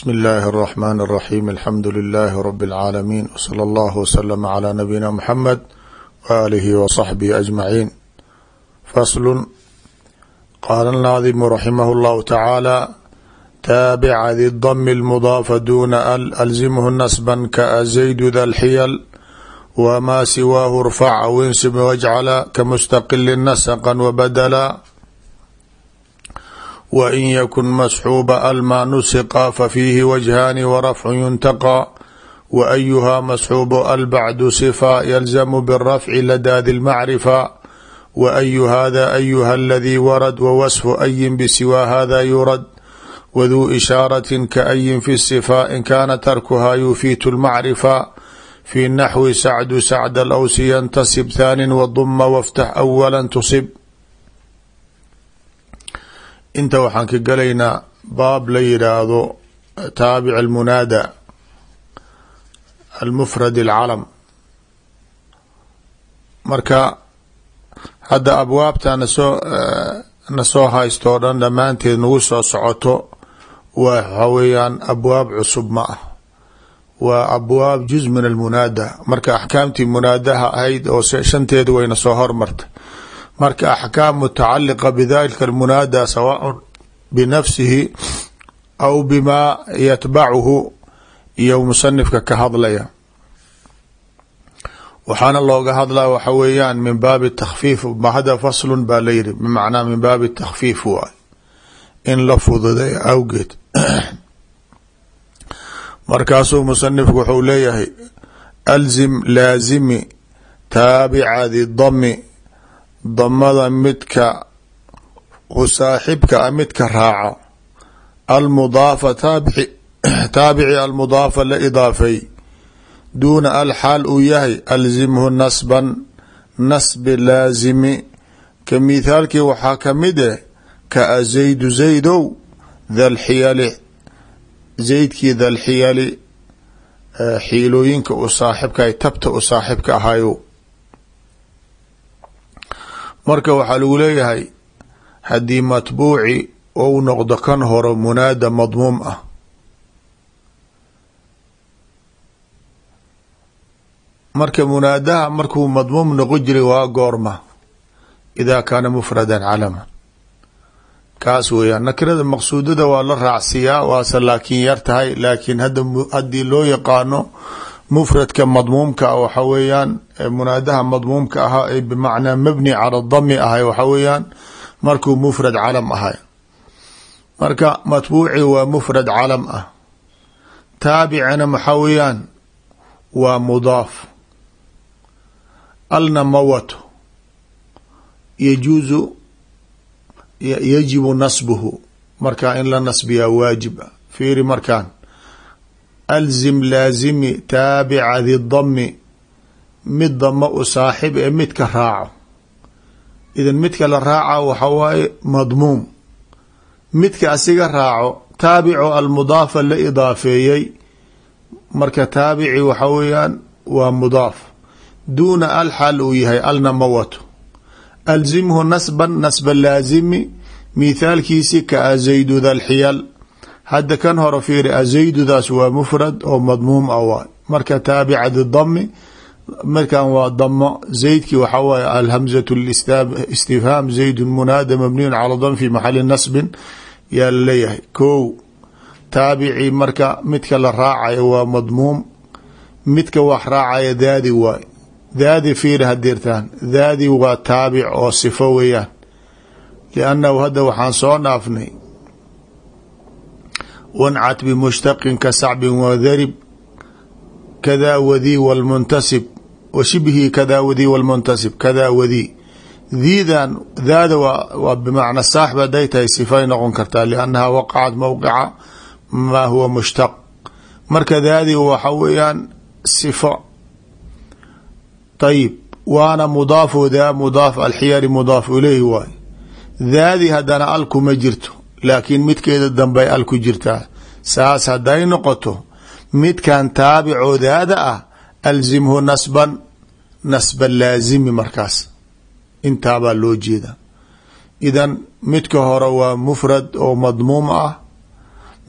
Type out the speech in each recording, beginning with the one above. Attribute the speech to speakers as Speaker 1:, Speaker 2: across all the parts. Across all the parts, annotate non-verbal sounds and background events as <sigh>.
Speaker 1: bsmi اllahi الرحmn الرaxيm alxamdu لlh rb العaalamiin wslى اllah wslm عlى nabiyina mxamed walihi wصaxbihi aجmaciin faslu qaala الnaadimu raximah اllahu tacaala taabica di dm اlmudaafa duna al alzimhu nasba kaazaydu da lxiyal wma siwaahu rfac aw insib wajcala kamustaqili nasqa wbadla wain yakun masxuuba almaa nusiqa fafiihi wajhaani warafcu yuntaqى waayuha masxuubu albacdu sifa yalzamu birafci ladaadi lmacrifa waayu hada ayuha aladii warad wawasfu ayin bisiwaa hada yurad waduu ishaarati kaayin fi sifa in kaana tarkuha yufiitu lmacrifa fi naxwi sacdu sacd alawsi yantasib thaanin waduma waftax awala tusib inta waxaan ka galaynaa baab la yidhaahdo taabic almunaada almufrad alcalam. Marka hadda abwaabta nasoo na soo haysto o dhan dhammaanteed nagu soo socoto waxa weeyaan abwaab cusub ma ah. Waa abwaab juz min almunaada. Marka axkaamtii munaadaha ahayd oo shanteedu wayna soo hormarta marka axkaam mutacaliqa bidalika almunaada sawaaء binafsihi aw bima yatbacuhu iyo musanifka ka hadlaya. Waxaana looga hadlaya waxa weeyaan min baabi takfiif hada faslun baa la yiri bmacnaa min baabi takfiif waay in la fududay awgeed. <clears throat> Markaasuu musanifku wuxuu leeyahay alzim laazimi taabica di dami damada midka saaxibka a midka raaca almudaafa <clears throat> taabici almudaafa la idaafay. Duuna alxaal uu yahay alzimhu nasban nasbi laazimi. Ka mithaalkii waxaa ka mid eh ka azaydu zaydow dhalxiyali zaydkii dhalxiyali xiilooyinka u saaxibka tabta u saaxibka ahayo marka waxaa lagu leeyahay haddii matbuuci ou noqdo kan horo munaada madmuum ah. Marka munaadaha markuu madmuum noqon jiray waa goorma. Idaa kaana mufradan calama. Kaas weeyaan. Nakirada maqsuudada waa la raacsiyaa waase laakiin yar tahay laakiin hadda haddii loo yaqaano mfradka madmuumka waxa weeyaan munaadaha madmuumka ahaa ee bimacnaa mabni cala dami ahay waxa weeyaan markuu mufrad calam ahay. Marka matbuuci waa mufrad calam ah. Taabicina maxaa weeyaan waa mudaaf. Alna ma wato yajuuzu yajibu nasbuhu. Marka in la nasbiyaa waajib ah fiiri markaan alzim laazimi taabica di dami mid dama u saaxib ee midka raaco idan midka la raaca waxa waaye madmuum midka asiga raaco taabico almudaafa la idaafeeyey marka taabici waxa weeyaan waa mudaaf duuna alxal uu yahay alna ma wato nasba laazimi mithaalkiisi ka azaydu dhalxiyal hadda kan hore fiiri azaydudaas waa mufrad oo madmuum ah waay marka taabica didami markan waa damo zaydki waxa waaye alhamzat istifhaam zaydun munaada mabniyun cala dam fi maxali nasbin yaa la leeyahay ko taabici marka midka la raacayo waa madmuum midka wax raacaya daadi waay daadi fiiri hadirtaan daadi waa taabic oo sifo weeyaan. Liannahu hadda waxaan soo dhaafnay wancat bmushtaqin ka sacbin wadarib kada wadii wlmuntasib wa shibhi kada wadii wlmuntasib kada wadii diidan daada waa bimacna saaxib haday tahay sifay noqon kartaa liannaha waqacat mowqica maa huwa mushtaq marka daadi waxa weeyaan sifo ayib waana mudaafu da mudaaf alxiyari mudaaf ileyhi waay daadi haddana al kuma jirto laakiin midkeeda dambey al ku jirtaa saas hadday noqoto midkan taabicoodaada ah alzimhu nasban nasba laazimi markaas. Intaabaa loo jeeda idan midka hore waa mufrad oo madmuum ah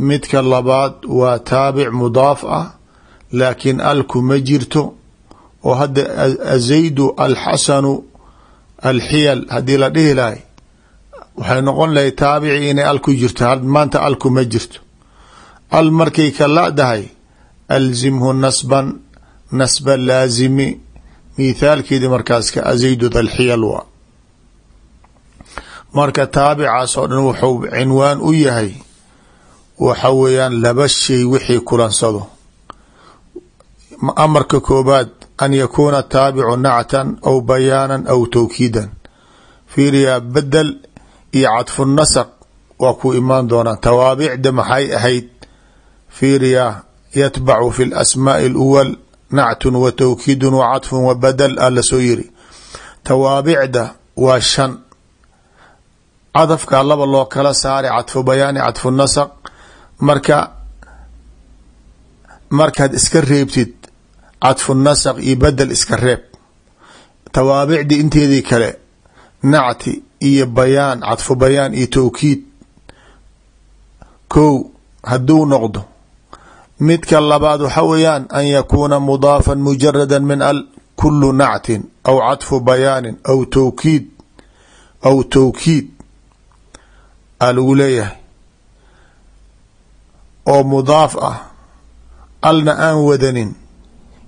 Speaker 1: midka labaad waa taabic mudaaf ah laakiin alku ma jirto. Oo hadda azaydu alxasanu alxiyal haddii la dhihi lahay waxay noqon lahay taabici inay al ku jirto maanta alku ma jirto. Al markay ka ladahay alzimhu nasban nasba laazimi. Mithaalkeedi markaas ka azaydu dalxiyal marka taabicaas oo dhan wuxuu cinwaan u yahay waxa weeyaan laba shay wixii kulansado. Amarka koobaad an yakuuna taabicu nactan aw bayaanan aw tawkiidan. Fiiriyaa bedel iyo cadfu nasaq waa ku imaan doonaa tawaabicda maxay ahayd? Fiiriyaa yatbacu fi lasmaaءi اluwal nactun wa tawkiidun wa cadfun wa badel a la soo yiri. Tawaabicda waa shan. Cadafkaa laba loo kala saaray cadfu bayaani cadfu nasaq. Marka markaad iska reebtid cadfu nasaq iyo bedel iska reeb. Tawaabicdii inteedii kale nacti iyo bayaan cadfu bayaan iyo tawkiid. Kow hadduu noqdo midka labaad waxa weeyaan an yakuuna mudaafan mujarada min al kulu nactin aw cadfu bayaanin aw tawkiid aw tawkiid. Aa leeyahay. Oo mudaaf ah alna aan wadanin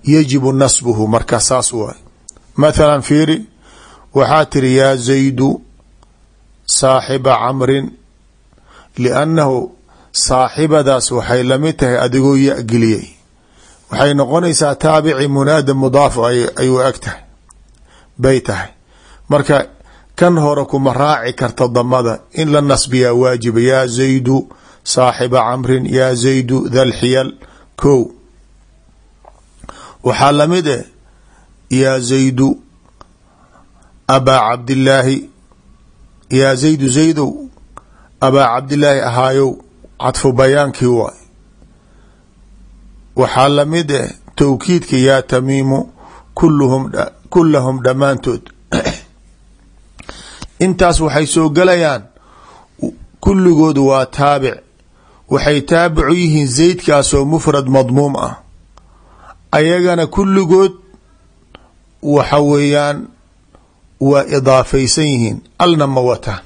Speaker 1: yajibu nasbuhu marka saas waay. Mathala fiiri waxaa tiri yaa zaydu saaxiba camrin liannahu saaxibadaas waxay la mid tahay adigoo ya-geliyey. Waxay noqonaysaa taabici munaada mudaaf ayuu eg tahay bay tahay. Marka kan hore kuma raaci karta damada in la nasbiyaa waajiba yaa zaydu saaxiba camrin yaa zaydu dalxiyal ko waxaa la mid eh yaa zaydu abaa cabdillaahi yaa zaydu zaydow abaa cabdillaahi ahaayow cadfu bayaankii waay. Waxaa la mid eh towkiidka yaa tamiimu kullahum dhammaantood. <clears throat> Intaas waxay soo gelayaan kulligood waa taabic. Waxay taabicu yihiin zaydkaasoo mufrad madmuum ah. Ayagana kulligood waxa weeyaan waa idaafaysan yihiin alna ma wataan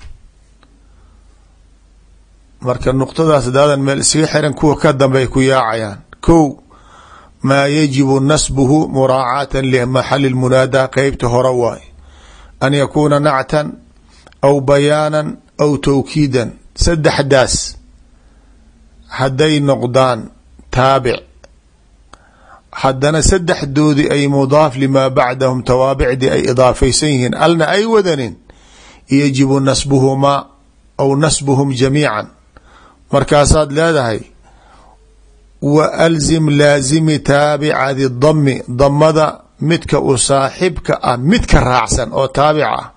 Speaker 1: marka nuqtadaas hadaadan meel iskaga xiran kuwa ka dambey ku yaacayaan. Kow maa yajibu nasbuhu muraacaatan limaxali munaadaa qeybta hore waay. An yakuuna nactan aw bayaanan aw tawkiidan. Saddexdaas hadday noqdaan taabic haddana saddexdoodii ay mudaaf limaa bacdahum tawaabicdii ay idaafaysan yihiin alna ay wadanin yajibu nasbuhumaa aw nasbuhum jamiican. Markaasaad leedahay wa alzim laazimi taabica di dami damada midka u saaxibka ah midka raacsan oo taabic ah.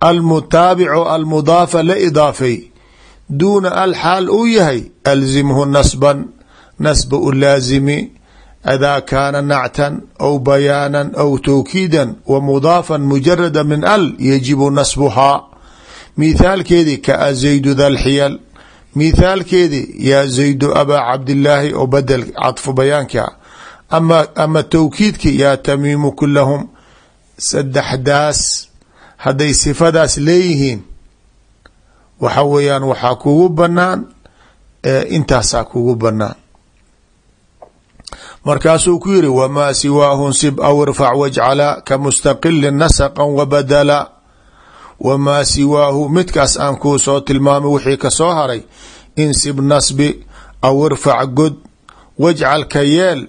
Speaker 1: Almutaabicu almudaafa la idaafay duuna alxaal uu yahay alzimhu nasban nasba u laazimi adaa kaana nactan aw bayaanan aw tawkiidan wa mudaafan mujarada min al yajibu nasbuhaa mithaalkeedii kaa zaydu dalxiyal mithaalkeedii yaa zaydu abaa cabdillaahi oo badel cadfu bayaanka ama tawkiidki yaa tamiimu kulahum saddexdaas hadday sifadaas leeyihiin waxa weeyaan waxaa kugu banaan intaasaa kugu banaan markaasuu ku yiri wamaa siwaahu nsib aw irfac wajcala ka mustaqili nasqa wabadala wamaa siwaahu midkaas aan kuu soo tilmaamay wixii ka soo haray insib nasbi aw irfac god wajcal ka yeel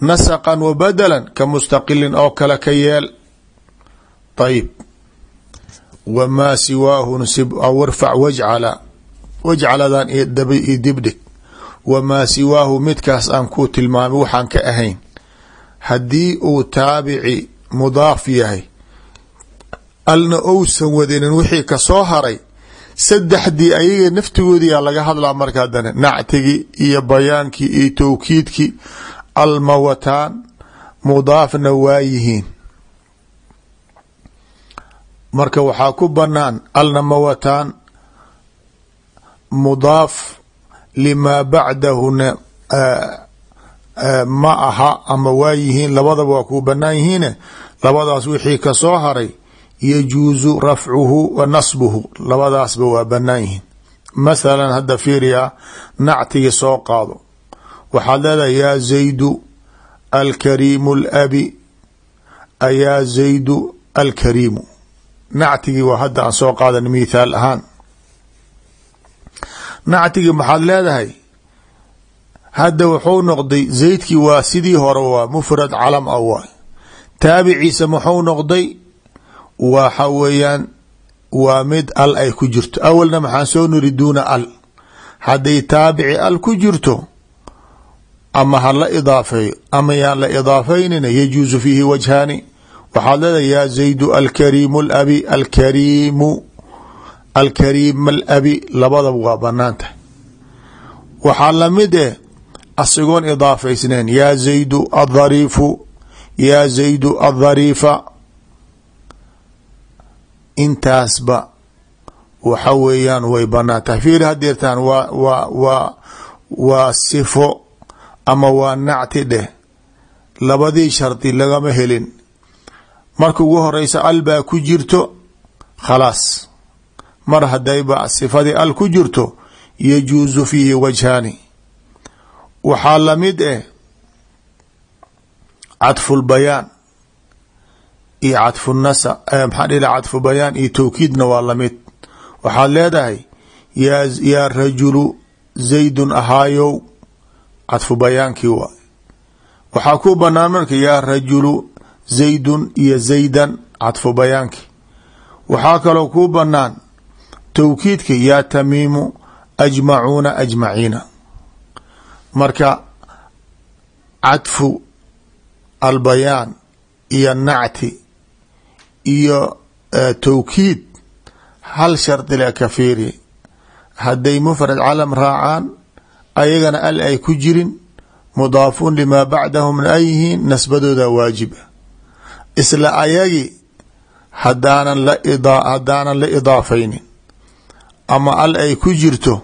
Speaker 1: nasaqan wa badalan ka mustaqilin oo kale ka yeel. Ayib wamaa siwaahu nsib aw irfac wajcala wajcaladan io dibdhig wamaa siwaahu midkaas aan kuu tilmaamay waxaan ka ahayn. Haddii uu taabici mudaaf yahay alna ousan wadinin wixii ka soo haray saddexdii ayaga naftigoodiyaa laga hadlaa marka haddana nactigii iyo bayaankii iyo towkiidkii alma wataan mudaafna waa yihiin. Marka waxaa ku banaan alna ma wataan mudaaf limaa bacdahuna ma aha ama waa yihiin labadaba waa kuu banaan yihiine. Labadaas wixii ka soo haray yajuusu rafcuhu wa nasbuhu. Labadaasba waa banaan yihiin. Mathalan hadda fiiriya nactigii soo qaado. Waxaad leedahay yaa zaydu alkariimu alabi. Ayaa zaydu alkariimu. Nactigii waa hadda aan soo qaadan mithaal ahaan nactigii maxaad leedahay? Hadda wuxuu noqday zaydkii waa sidii hore waa mufrad calam ah waay taabiciisa muxuu noqday? Waxa weeyaan waa mid al ay ku jirto. Awalna maxaan soo niri duuna al. Hadday taabici al ku jirto ama ha la idaafeeyo ama yaan la idaafeynina yajuusu fiihi wajhaani. Waxaad leedahay yaa zaydu alkariimu alabi alkariimu alkariim alabi labadaba waa bannaan tahay waxaa la mid eh asigoon idaafaysneen yaa zaydu adhariifu yaa zaydu adhariifa intaasba waxa weeyaan way bannaan tahay fiiri hadeertaan waa waa waa waa sifo ama waa nacti dheh. Labadii shardi lagama helin. Marka ugu horeysa al baa ku jirto khalaas mar hadayba sifadii al ku jirto yajuusu fiihi wajhaani. Waxaa la mid eh cadfu lbayaan iyo cadfu nasa maxaa dhih cadfu iyo towkiidna waa la mid waxaad leedahay yaa rajulu zaydun ahaayow cadfu bayaankii waxaa ku banaan marka yaa rajulu zaydun iyo zaydan cadfu bayaankii. Waxaa kaloo kuu banaan towkiidka yaa tamiimu ajmacuuna ajmaciina. Marka cadfu albayaan iyo nacti iyo towkiid hal shardi le ka fiiri. Hadday mufrad calam raacaan ayagana al ay ku jirin mudaafuun limaa bacdahumna ay yihiin nasbadooda waajiba isla ayagi hadaanan la haddaanan la idaafaynin ama al ay ku jirto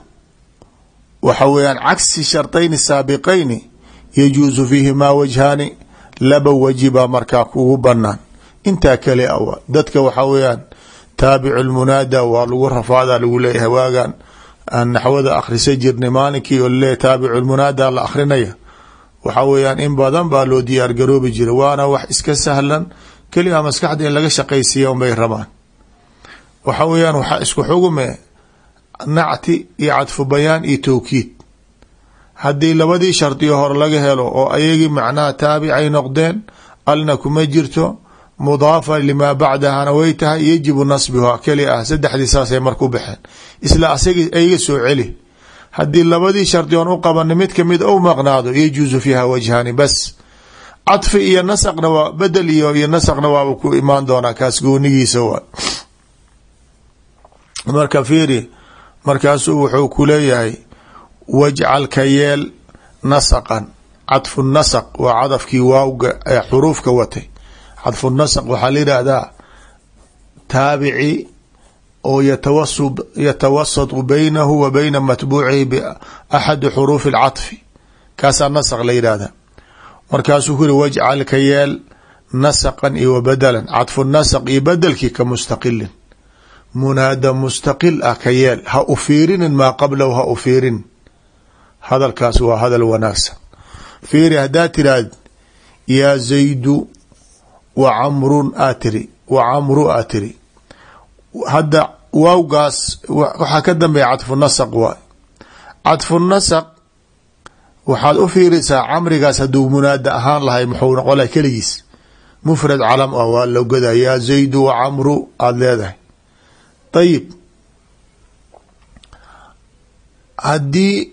Speaker 1: waxa weeyaan cagsi shardayni saabiqayni yajuusu fiihimaa wajhaani laba wajiba markaa kugu banaan intaa kale awa dadka waxa weeyaan taabicu lmunaada waa lagu rafaada lagu leeyahay waagan aan naxwada akhrisa jirnay maalinkii oo laleeyahy taabicu lmunaada la akrinaya waxa weeyaan in badan baa loo diyaar garoobi jira waana wax iska sahlan keliga maskaxda in laga shaqaysiiya unbay rabaan. Waxa weeyaan waxaa isku xugume nacti iyo cadfu bayaan iyo towkiid haddii labadii shardiyo hore laga helo oo ayagii macnaha taabicay noqdeen alna kuma jirto mudaafa limaa bacdahana way tahay yajibu nasbiha keli ah saddexdii saasay marku baxeen isla asag ayaga soo celi haddii labadii shardi oon u qabana mid ka mid ou maqnaado yajuusu fiiha wajhaani bas cadfi iyo nasaqna waa bedel iyo iyo nasaqna waaba ku imaan doonaa kaas goonigiisa waa marka fiiri markaasuu wuxuu ku leeyahay wajcal ka yeel nasaqan. Cadfu nasaq waa cadafkii waawga ee xuruufka watay. Cadfu nasaq waxaa la yidhaahdaa taabici oo yatawasatu baynahu wa bayna matbuucihi baxadi xuruufi اlcaطfi kaasaa nasq la yidhaahda markaasuu ku yiri wajcal ka yeel nasqan iyo wabadalan cadfu nasq iyo bedelkii ka mustaqilin munaada mustaqil ah ka yeel. Ha u fiirinin maa qablahu ha u fiirin. Hadalkaas waa hadal wanaagsan. Fiiri haddaa tiraahd yaa zaydu wa camrun aa tiri. Wa camru aa tiri. Hadda waawgaas waxaa ka dambeeya cadfu nasq waay. Cadfu nasq waxaad u fiirisaa camrigaas hadduu munaada ahaan lahay muxuu noqon lahay keligiis. Mufrad calam ah waa logada yaa zaydu wa camru aada leedahay ayib haddii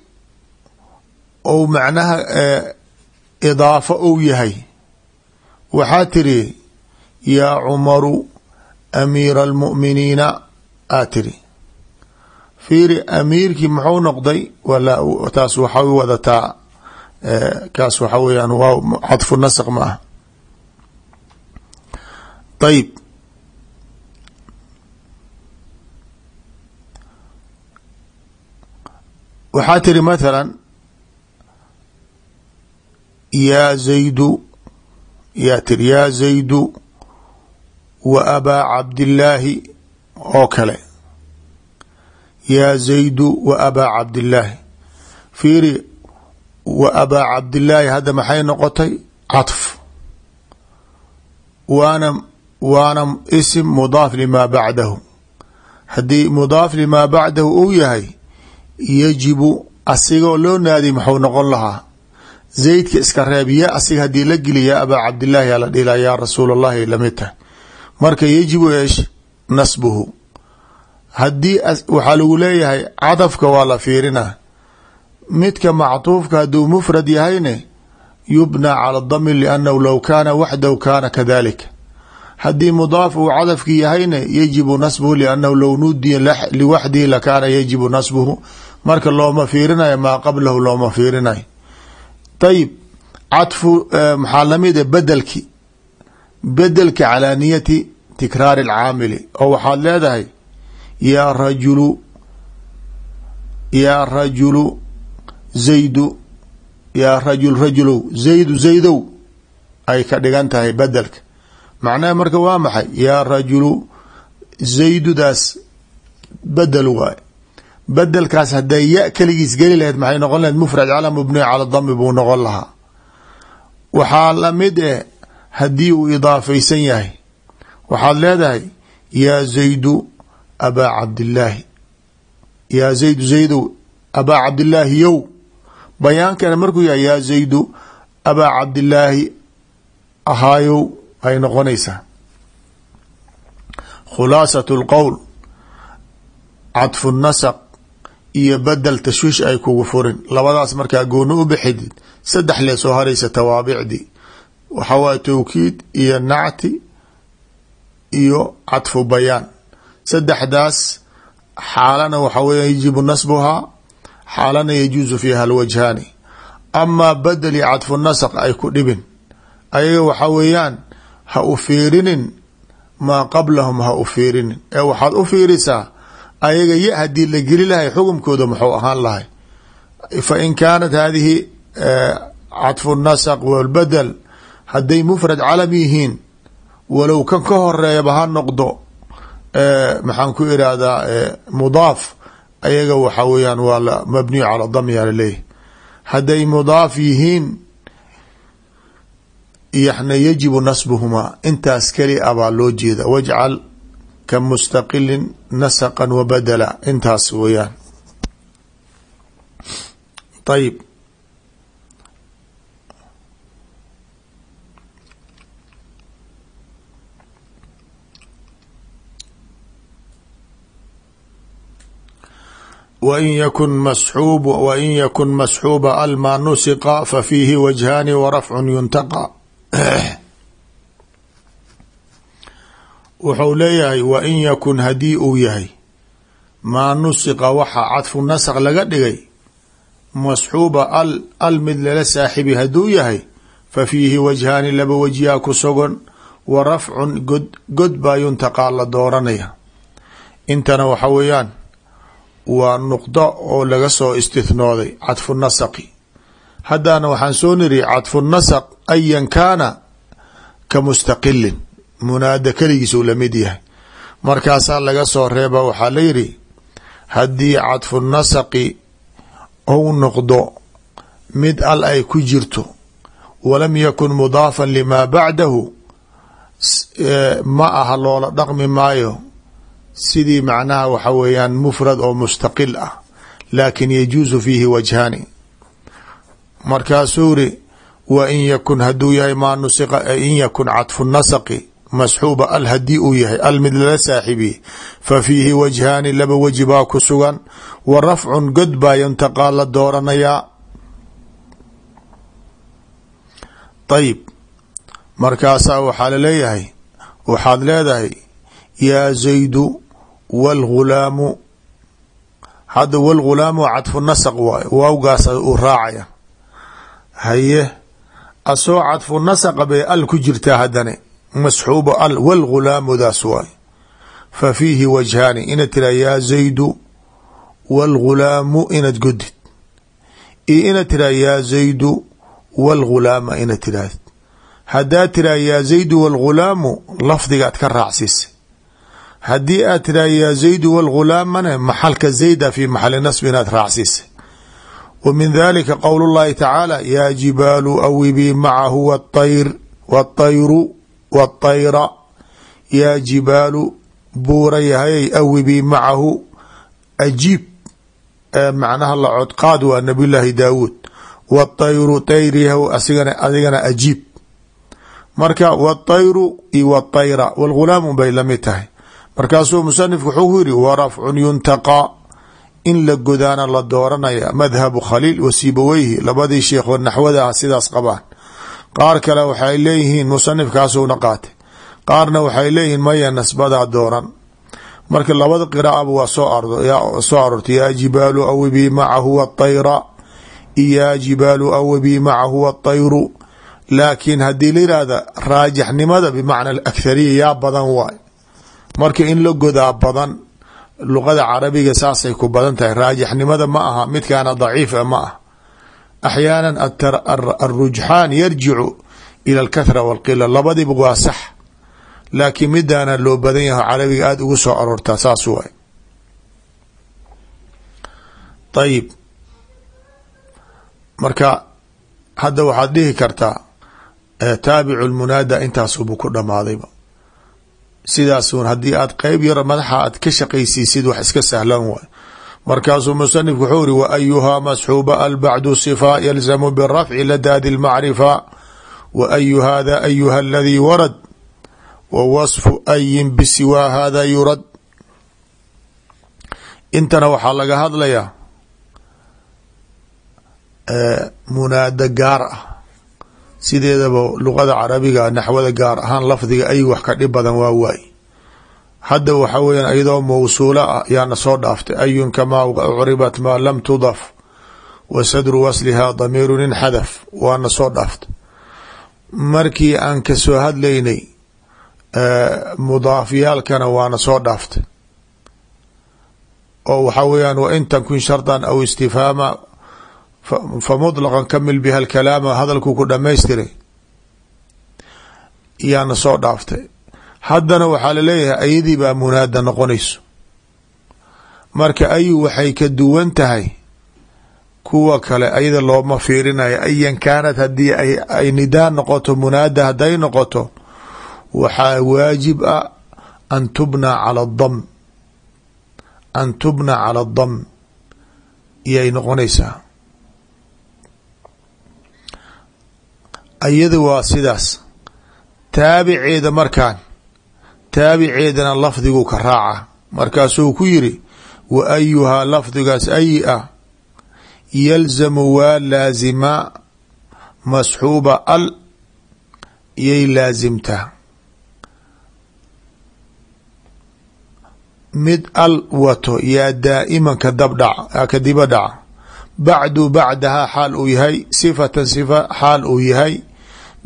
Speaker 1: ou macnaha idaafo ou yahay waxaa tiri yaa cumaru amiira almu'miniina aa tiri fiiri amiirkii muxuu noqday taas waxay wadataa kaas waxa weeyaan waa cadfu nasq ma ah ayib waxaa tiri mathalan yaa zaydu yaa tiri yaa zaydu wa abaa cabdillaahi oo kale. Yaa zaydu wa abaa cabdillaahi. Fiiri wa abaa cabdillaahi hadda maxay noqotay? Caطf waana waana isim mudaaf limaa bacdahu. Haddii mudaaf limaa bacdahu uu yahay yajibu asigoo loo naadiy maxuu noqon lahaa. Zaydka iska reeb ya asiga haddii la geli yaa abaa cabdilaahi yaa la yaa rasuul allahi la mid tahay marka yajibu eesh nasbuhu. Haddii waxaa lagu leeyahay cadafka waa la fiirina midka mactuufka hadduu mufrad yahayne yubnaa cala dami liannahu low kaana waxdahu kaana kadalika haddii mudaaf uu cadafki yahayne yajibu nasbuhu liannahu low nudiya liwaxdihi lakaana yajibu nasbuhu marka looma fiirinayo maa qablahu looma fiirinayo. Ayib cadfu maxaa lamida bedelki bedelka calaa niyati tikraari اlcaamili oo waxaad leedahay yaa rajulu yaa rajulu zaydu yaa rajul rajulow zaydu zaydow ay ka dhigan tahay bedelka macnaha marka waa maxay? Yaa rajulu zaydudaas bedel waay bedelkaas hadday ya keligiis geli lahayd maxay noqon lahayd mufrad cala mubniy cala dami buu noqon lahaa. Waxaa la mid eh haddii uu idaafaysan yahay waxaad leedahay yaa zaydu abaa cabdillaahi. Yaa zaydu zaydow abaa cabdillaahi yow. Bayaankana markuu yahay yaa zaydu abaa cabdillaahi ahaayow ay noqonaysaa. Khulaasat lqowl cadfu nasaq iyo bedel tashwiish ay kugu furin. Labadaas markaa gooni u bixidid saddex lee soo haraysa tawaabicdii waxa waye tawkiid iyo nacti iyo cadfu bayaan. Saddexdaas xaalana waxa weya yajibu nasbuhaa xaalana yajuusu fiiha alwajhaani. Amaa bedel iyo cadfu nasq ay ku dhibin. Ayaga waxa weeyaan ha u fiirinin maa qablahum ha u fiirinin. Ee waxaad u fiirisaa ayaga ya haddii la geli lahay xukumkooda muxuu ahaan lahay. Fa in kaanat hadihi cadfu nasq walbedel hadday mufrad calam yihiin walow kan ka horeeyaba ha noqdo maxaan ku irahdaa mudaaf ayaga waxa weeyaan waa mabniyu cala damya laleeyahy hadday mudaaf yihiin yaxna yajibu nasbuhumaa intaas keli a baa loo jeeda wajcal ka mustaqilin nasaqan wa badala intaas weeyaan ayib wain yakun masxuub wain yakun masxuuba almaa nusiqa fafiihi wajhaani warafcun yuntaqa wuxuu leeyahay wain yakun haddii uu yahay maa nusiqa waxaa cadfu nasq laga dhigay masxuuba al mid lala saaxibi hadduu yahay fa fiihi wajhaani laba wajyaa ku sugan wa rafcun god god baa yuntaqaa la dooranaya. Intana waxa weeyaan waa nuqdo oo laga soo istihnooday cadfu nasaqi. Haddana waxaan soo niri cadfu nasaq ayan kaana ka mustaqilin munaada keligiis uu la mid yahay. Markaasaa laga soo reeba waxaa la yidhi haddii cadfu nasaqi ou noqdo mid al ay ku jirto walam yakun mudaafan limaa bacdahu ma aha loola dhaqmi maayo. Sidii macnaha waxa weeyaan mufrad oo mustaqil ah laakin yajuusu fiihi wajhaani. Markaasuu ri wa in yakun haduu yahay maa nusiqa in yakun cadfu nasaqi masxuuba al haddii uu yahay al mid lala saaxibiye fa fiihi wajhaani laba weji baa ku sugan wa rafcun god baa yuntaqaa la dooranayaa. Ayib markaasaa waxaa la leeyahay waxaad leedahay yaa zaydu wاlghulaamu hadda wاlghulaamu cadfu nasq waay waawgaas u raacaya. Haye asoo cadfu nasqa bay al ku jirtaa haddane masxuubo al wاlghulaamudaas waay fa fiihi wajhaani inaad tira yaa zaydu wاlghulaamu inaad godid iyo inaad tiraha yaa zaydu wاlghulaama inaad tiraahd haddaad tiraha yaa zaydu wاlghulaamu lafdigaad ka raacsiisay haddii aad tiraha yaa zaydu wاlghulaamana maxalka zayda fi maxali nasb inaad raacsiisay wa min dalika qowl اllahi tacaala yaa jibaalu awibii macahu wayr wاطayru wاطayra yaa jibaalu buura yahayay awibii macahu ajiib macnaha la codqaad waa nabiy llaahi daawuud wاطayru tayriyahu asigana adigana ajiib marka wاطayru iyo wاطayra wاlghulaamu bay lamid tahay markaasuu musanifku wuxuu ku yiri warafcun yuntaqaa in la godaana la dooranaya madhabu khaliil wa sibaweyhi labadii sheekh oo naxwada ah sidaas qabaan qaar kale waxay leeyihiin musanifkaasuna qaatay qaarna waxay leeyihiin maya nasbadaa dooran. Marka labada qiraa'aba waa soo aroortay yaa jibaalu awibii macahu waطayra yaa jibaalu awibii macahu waطayru laakiin haddii la yihahda raajixnimada bimacna akhariya yaa badan waay. Marka in la godaa badan luqada carabiga saasay ku badan tahay. Raajixnimada ma aha midkaana daciifa ma ah axyaana arujxaan yarjicu ila alkathra walqila labadiba waa sax laakiin midaana loo badan yaho carabiga aada ugu soo aroortaa saas waay ayib marka hadda waxaad dhihi kartaa taabicu lmunaada intaasubu ku dhamaadayba sidaasun haddii aad qeyb yar madaxa aad ka shaqaysiisid wax iska sahlan waay markaasuu musanifku wuxuu iri wa ayuhaa masxuuba albacdu sifa yalzamu birafci ladaadi lmacrifa wa ayu hada ayuha aladii warad? Wa wasfu ayin bisiwaa hada yurad? Intana waxaa laga hadlayaa munaada gaar ah. Sideedaba luqada carabiga naxwada gaar ahaan lafdiga ay wax ka dhib badan waa waay hadda waxa weya iyadoo mawsuula ah yaana soo dhaaftay ayun kamaa ucribat maa lam tudaf wa sadru waslihaa damiirun inxadaf waana soo dhaaftay. Markii aan ka soo hadlaynay mudaafyaalkana waana soo dhaaftay. Oo waxaa weyaan wain tankun shardan aw istifhaama fa muطlaqan kamil biha alkalaama hadalkuu ku dhamaystiray yaana soo dhaaftay haddana waxaa la leeyahay ayadii baa munaada noqonayso. Marka ayu waxay ka duwan tahay kuwa kale ayada looma fiirinayo. Ayan kaanat haddii ay nidaa noqoto munaada hadday noqoto waxaa waajib ah an tubna cala dam an tubna cala dam iyay noqonaysaa. Ayada waa sidaas. Taabiceeda markaan taabiceedana lafdigu ka raaca. Markaasuu ku yiri wa ayuhaa lafdigaas ayi ah? Yalzamu waa laasimaa masxuuba al yay laasimtaa mid al wato yaa daa'iman ka dabdhac ka diba dhaca bacdu bacdahaa xaal uu yahay. Sifatan sifa xaal uu yahay.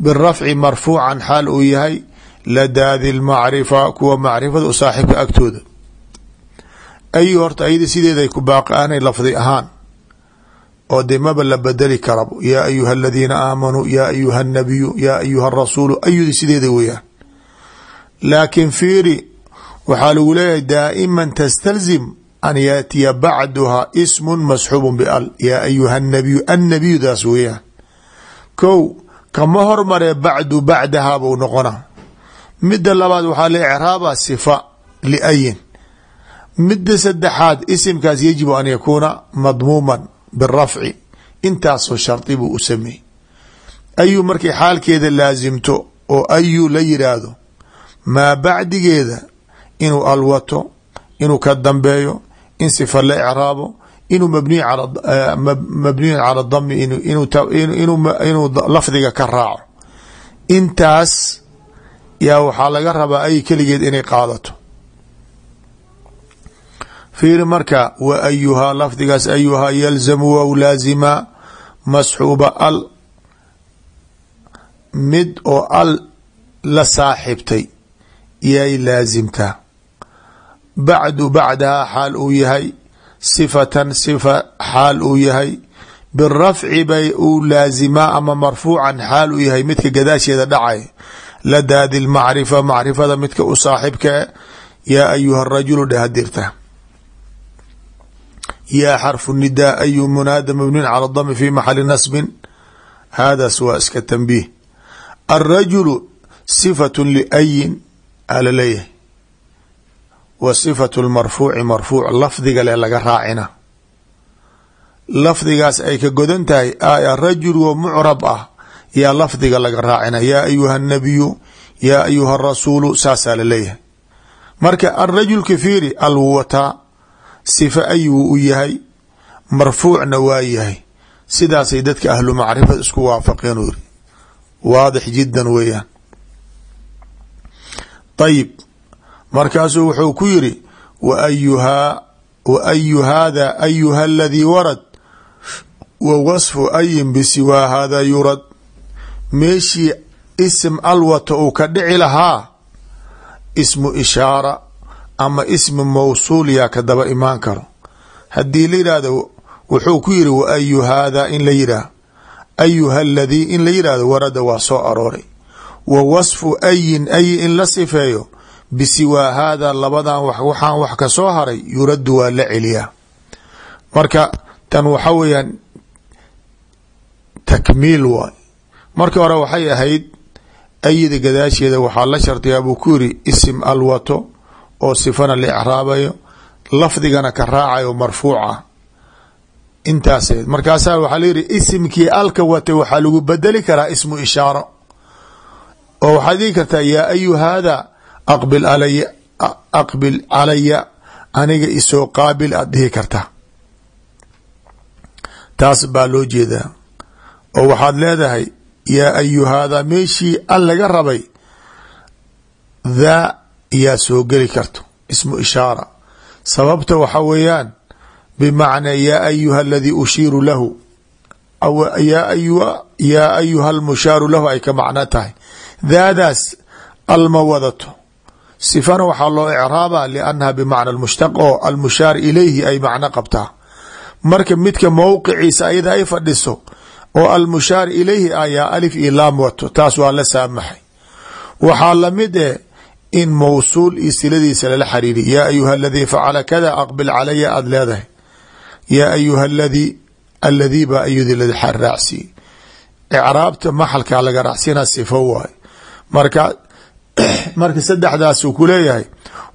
Speaker 1: Birafci marfuucan xaal uu yahay ladaadi lmacrifa kuwa macrifada u saaxiibka agtooda. Ayu horta ayada sideeday ku baaqi aanay lafdi ahaan oo dee maba la bedeli karabo. Yaa ayuha aladiina aamanuu yaa ayuha nabiyu yaa ayuha rasuulu ayudi sideeda weeyaan. Laakiin fiiri waxaa lagu leeyahay daa'iman tastalzim an yaatiya bacduha ismun masxuubun bial. Yaa ayuha nabiyu annabiyudaas weeyaan. Kow kama hormaree bacdu bacdaha buu noqona midda labaad waxaa la icraaba sifa liayin. Midda saddexaad isimkaas yajibu an yakuuna madmuuman birafci intaasoo shardi buu u sameeyey. Ayu markay xaalkeeda laasimto oo ayu la yiraahdo maa bacdigeeda inuu alwato inuu ka dambeeyo in sifa la icraabo inuu mabniy mabniyun cala dami inuu lafdiga ka raaco. Intaas yaa waxaa laga rabaa ay keligeed inay qaadato. Fiiri marka wa ayuhaa lafdigaas ayuhaa yalzamu wow laazima masxuuba al mid oo al la saaxibtay yay laasimtaa bacdu bacdahaa xaal uu yahay sifatan sifa xaal uu yahay. Birafci bay uu laazimaa ama marfuucan xaal u yahay midka gadaasheeda dhacay ladaadi lmacrifa macrifada midka u saaxibka yaa ayuha rajulu dheh hadirta yaa xarfu nidaa ayu munaada mabniun cala dami fi maxali nasbin. Haadaas waa iska tanbiih. Alrajulu sifatu liayin ala leeyahay. Wa sifatu lmarfuuci marfuuc lafdiga le laga raacina. Lafdigaas ay ka godan tahay rajul oo mucrab ah yaa lafdiga laga raacina yaa ayuha nabiyu yaa ayuha rasuulu saasaa la leeyahay marka alrajulka fiiri alwataa sifa ayuu u yahay marfuucna waa yahay. Sidaasay dadka ahlu macrifad isku waafaqeen u yiri. Waadix jiddan weeyaan. Ayib markaasuu wuxuu ku yiri wa ayuhaa wa ayu hada ayuha aladii warad wa wasfu ayin bisiwaa hada yurad meeshii ism alwata uu ka dhici lahaa ismu ishaara ama ismi mawsuul yaa ka daba imaan karo. Haddii la yidhaahdo wuxuu ku yiri wa ayu hada in la yidhaah. Ayuha aladii in la yidhaahdo warada waa soo arooray. Wa wasfu ayin ayi in la sifeeyo bisiwaa hada labadan waxaan wax ka soo haray yuraddu waa la celiyaa marka tan waxa weeyaan takmiil waay marka hore waxay ahayd ayida gadaasheeda waxaa la shardiyaa buu ku yiri isim alwato oo sifana la icraabayo lafdigana ka raacayo marfuuca. Intaaseed markaasaa waxaa la yihi isimkii alka watay waxaa lagu bedeli karaa ismu ishaaro. Oo waxaad dhihi kartaa yaa ayu hada aqbil alaya aqbil calaya aniga isoo qaabil aad dhihi kartaa taas baa loo jeedaa. Oo waxaad leedahay yaa ayu hada meeshii al laga rabay daa yaa soo geli karto ismu ishaara sababta waxa weeyaan bimacnaa yaa ayuha aladii ushiiru lahu yaa ayuha almushaaru lahu ay ka macno tahay daadaas alma wadato sifana waxaa loo icraaba liannaha bimacna almushtaq oo almushaar ilayhi ay macno qabtaa marka midka mowqiciisa ayada ay fadhiso oo almushaar ilayhi ayaa alif iyo laam wato taas waa la saamaxay. Waxaa la mid eh in mawsuul iyo lala xariiri yaa ayuha aladii facala kada aqbil calaya aada leedahay. Yaa ayuha aladii aladii baa ayudi la raacsiiye icraabta maxalkaa laga raacsina sifo waay marka <clears throat> marka saddexdaasuu ku leeyahay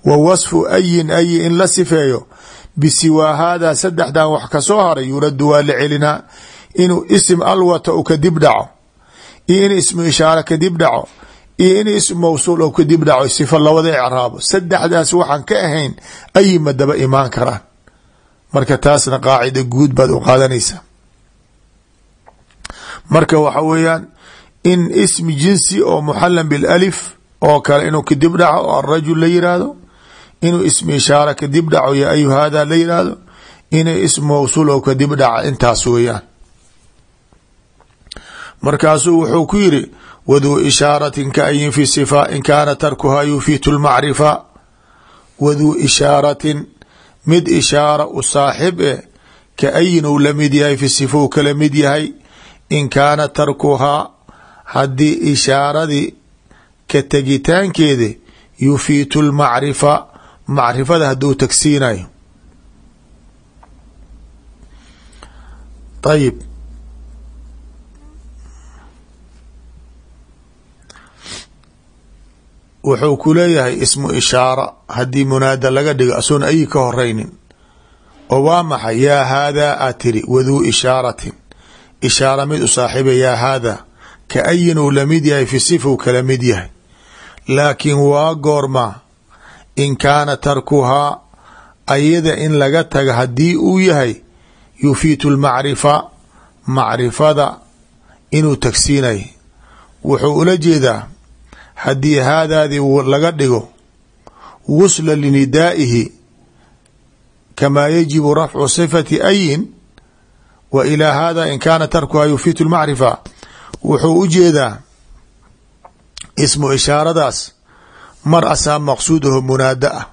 Speaker 1: wa wasfu ayin ayi in la sifeeyo bisiwaa haadaa saddexdan wax ka soo haray yuraddu waa la celinaa inuu isim alwata u kadib dhaco iyo in ismu ishaare kadib dhaco iyo in ism mawsuul ou kadib dhaco sifa labada icraabo saddexdaas waxaan ka ahayn ayi ma daba imaan karaan. Marka taasna qaacida guud baad u qaadanaysaa. Marka waxa weeyaan in ismi jinsi oo muxalan bilalif oo kale inuu kadib dhaco oo arajul la yiraahdo inuu ismi ishaara kadib dhaco ya ayu hada la yiraahdo inay ism mawsuul oo kadib dhaca intaas weeyaan markaasuu wuxuu ku yiri waduu ishaaratin ka ayin fi sifa in kaana tarkuhaa yufiitu lmacrifa. Waduu ishaaratin mid ishaara u saaxib eh ka ayin uu la mid yahay fi sifa uu kala mid yahay in kaana tarkuhaa haddii ishaaradii ka tegitaankeeda yufiitu lmacrifa macrifada hadduu tagsiinayo. Ayib wuxuu ku leeyahay ismu ishaara haddii munaada laga dhigo asoon ayi ka horeynin oo waa maxay? Yaa haadaa aad tiri waduu ishaaratin. Ishaara mid u saaxiiba yaa haadaa ka ayin uu la mid yahay fi sifa uu kala mid yahay. Laakiin waa goormaa in kaana tarkuhaa ayada in laga taga haddii uu yahay yufiitu lmacrifa macrifada inuu tagsiinay. Wuxuu ula jeedaa haddii haadaadii laga dhigo wusla linidaa'ihi kamaa yajibu rafcu sifati ayin wa ilaa hada in kaana tarkuhaa yufiitu lmacrifa. Wuxuu u jeedaa ismu ishaaradaas mar asaa maqsuudaho munaada ah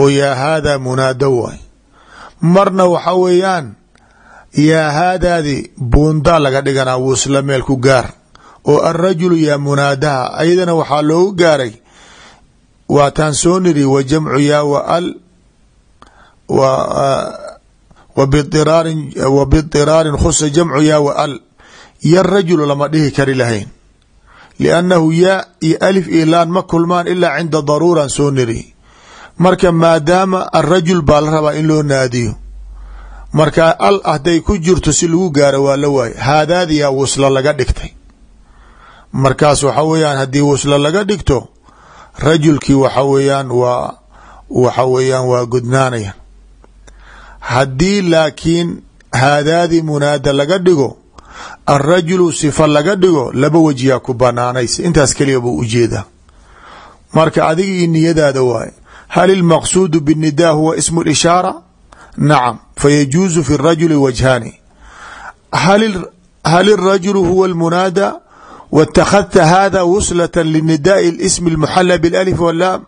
Speaker 1: oo yaa haadaa munaado waay. Marna waxa weeyaan yaa haadaadi buundaa laga dhiganaa wusla meel ku gaar oo alrajulu yaa munaadaha ayadana waxaa loogu gaaray waataan soo niri wa jamcu yaa wa al wa bidiraarin khusa jamcu yaa wa al. Ya rajulu lama dhihi kari lahayn liannahu yaa iyo alif iyo laan ma kulmaan ilaa cinda daruuran soo niri. Marka maadaama alrajul baa la rabaa in loo naadiyo marka al hadday ku jirto si lagu gaaro waa la waaye haadaadiyaa wusla laga dhigtay markaas waxa weeyaan haddii wusla laga dhigto rajulkii waxa weeyaan waa waxa weeyaan waa gudnaanaya. Haddii laakiin haadaadii munaada laga dhigo alrajulu sifa laga dhigo laba wejiyaa ku banaanaysa. Intaas keliya buu u jeedaa marka adiga iyo niyadaada waaye hal ilmaqsuudu binidaa huwa ismu lishaara? Nacam. Fayajuuzu fi rajuli wajhaani. Hal irajulu huwa lmunaada wاtakhadta hada wuslة lnidaءi اsm اlmuxala bاlalif walaam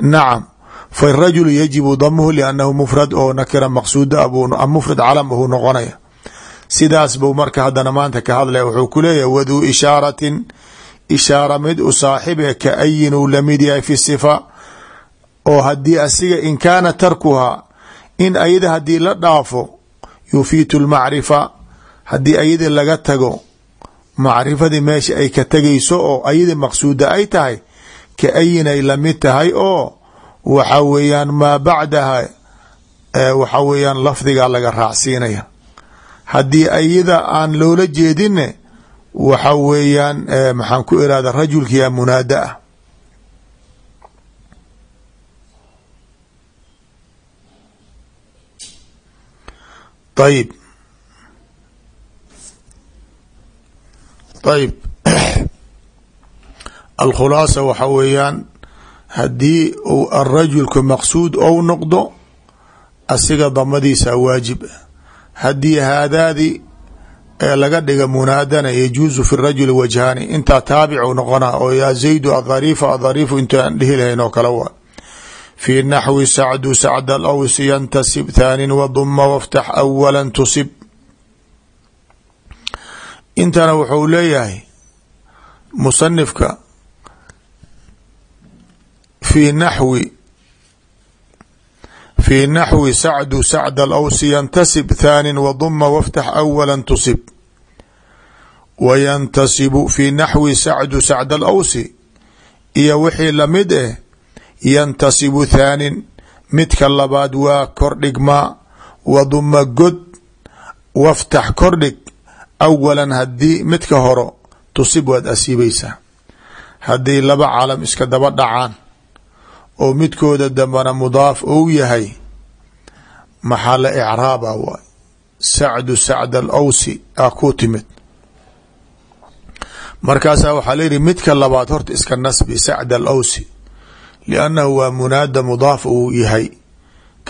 Speaker 1: nacam faالrajulu yajibu damhu lannahu mufrad oo nakira maqsuuda mufrad calam ahuu noqonaya sidaas buu marka haddana maanta ka hadlaya wuxuu ku leeyahay waduu ishaaratin ishaara mid u saaxibe ka ayin uu lamid yahay fi sifa oo hadii asiga in kaana tarkuhaa in ayada haddii la dhaafo yufiitu lmacrifa haddii ayada laga tago macrifadii meesha ay ka tegayso oo ayada maqsuuda ay tahay ka ayin ay la mid tahay oo waxa weeyaan maa bacdaha waxa weeyaan lafdigaa laga raacsiinaya. Haddii ayada aan loola jeedinne waxa weeyaan maxaan ku irahda rajulkiyaa munaada ah. Ayib ayb <coughs> alkhulaasa waxa weeyaan haddii uu arajulku maqsuud ou noqdo asiga damadiisa waajib. Haddii haadaadi ee laga dhiga munaadana yajuusu fi rajuli wajhaani intaa taabicu noqona oo yaa zaydu adariifa adariifu intaan dhihi lahayn oo kale waa fi naxwi sacdu sacda alaws yantasib thaanin waduma waftax awala tusib intana wuxuu leeyahay musanifka fii naxwi fii naxwi sacdu sacd alawsi yantasib thaanin waduma waftax awala tusib. Wayantasibu fii naxwi sacdu sacd alawsi iyo wixii la mid eh yantasibu thaanin midka labaad waa kordhigmaa waduma god waftax kordhig awalan haddii midka horo tusib waad asiibaysaa haddii laba calam iska daba dhacaan oo midkooda dambana mudaaf ou yahay maxaa la icraaba waay sacdu sacd alawsi a ku timid markaasaa waxaa layihi midka labaad horta iska nasbi sacd alawsi liannahu waa munaada mudaaf uu yahay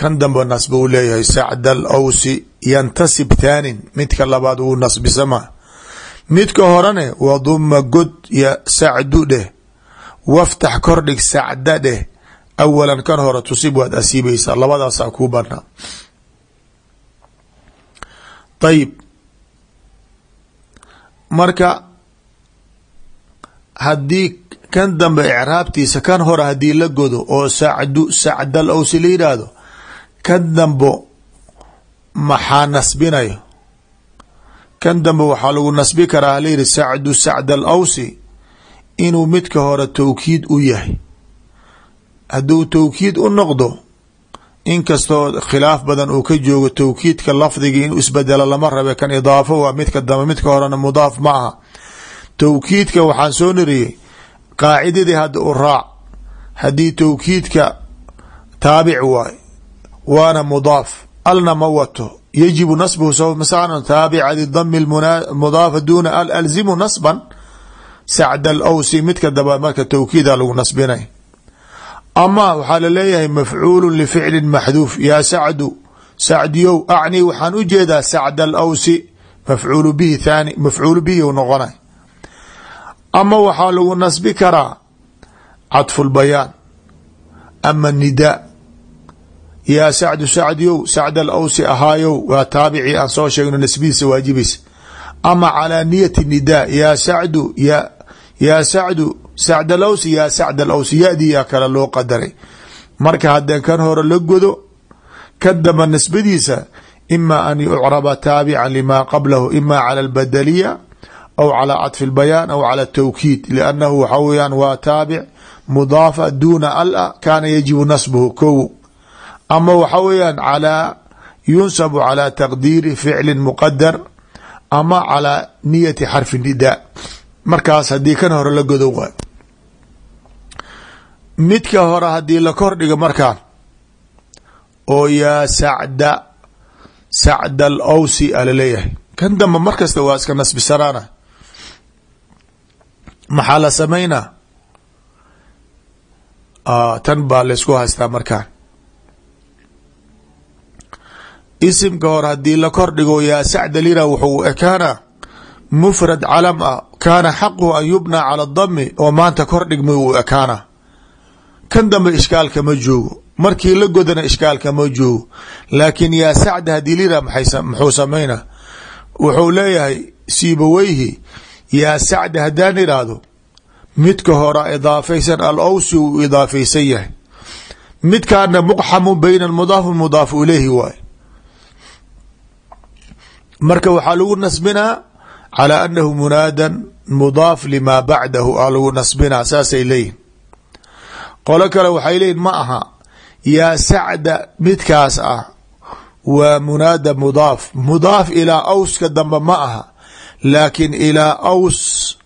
Speaker 1: kan dambe nasba uu leeyahay sacd alawsi yantasib thaanin midka labaad wuu nasbisama. Midka horene waduma god ya sacdu dheh waftax kordhig sacda dheh. Awalan kan hore tusib waad asiibaysaa labadaasaa kuu banaa ayib marka haddii kan dambe icraabtiisa kan hore haddii la godo oo sacdu sacdal awsi la yidhaahdo kan dambo maxaa nasbinayo kan dambe waxaa lagu nasbi karaa halayidhi sacdu sacd al awsi inuu midka hore towkiid u yahay. Hadduu towkiid u noqdo inkastoo khilaaf badan uu ka joogo towkiidka lafdigii inuu isbedelo lama rabe kan idaafo waa midka dambe midka horena mudaaf ma aha. Towkiidka waxaan soo nariyey qaacidadii hadda u raac. Haddii towkiidka taabic waay waana mudaaf. Alna ma wato yajibu nasbuhu saw masalan taabica lidami mudaafa duuna al alzimu nasban sacd al awsi midka daba marka towkiida lagu nasbinay. Ama waxaa la leeyahay mafcuulu lificlin maxduuf. Yaa sacdu sacdiyow acni waxaan u jeedaa sacd al awsi mafcuulu bihi thani mafcuulu bihi u noqonay. Ama waxaa lagu nasbi karaa cadfu lbayaan ama nidaa yaa sacdu sacdiyow sacd alawsi ahaayow waa taabicii aan soo sheegno nasbihiisa waajibiisa ama calaa niyati nidaa yaa sacdu yaa sacdu sacd alawsi yaa sacd alawsi yadii yaa kale loo qadaray. Marka haddee kan hore la godo ka damba nasbadiisa ima an yucraba taabican limaa qablahu ima cala albadaliya aw calaa caطfi اlbayaan aw cala tawkiid. Liannahu waxaa weyaan waa taabic mudaafa duuna ala kaana ama waxa weeyaan calaa yunsabu calى taqdiiri ficli muqadar ama calى niyati xarfi nidaa markaas haddii kan hore la godo waay. Midka hore haddii la kordhigo markaan oo yaa sacda sacda alawsi a la leeyahay kan dambe mar kasta waa iska nasbisanaana maxaa la samaynaa tan baa laysku haystaa markaan isimka hore haddii la kordhigo yaa sacda lira wuxuu ekaana mufrad calam ah kaana xaquhu an yubnaa cala dami oo maanta kordhigma uu ekaana. Kan dambe ishkaalka ma joogo markii la godana ishkaalka ma joogo laakiin yaa sacda haddii lira muxuu samaynaa? Wuxuu leeyahay siibaweyhi yaa sacda haddaan idhaahdo midka hora idaafaysan alawsi uu idaafaysan yahay. Midkaana muqxamu bayna mudaaf mudaafu ileyhi waay marka waxaa lagu nasbinaa calى anahu munaadan mudaaf lima bacdahu aa lagu nasbinaa saasay leeyihiin qolo kale waxay leeyihiin ma aha yaa sacda midkaas ah waa munaada mudaaf. Mudaaf ilaa awska dambe ma aha laakin ilaa aws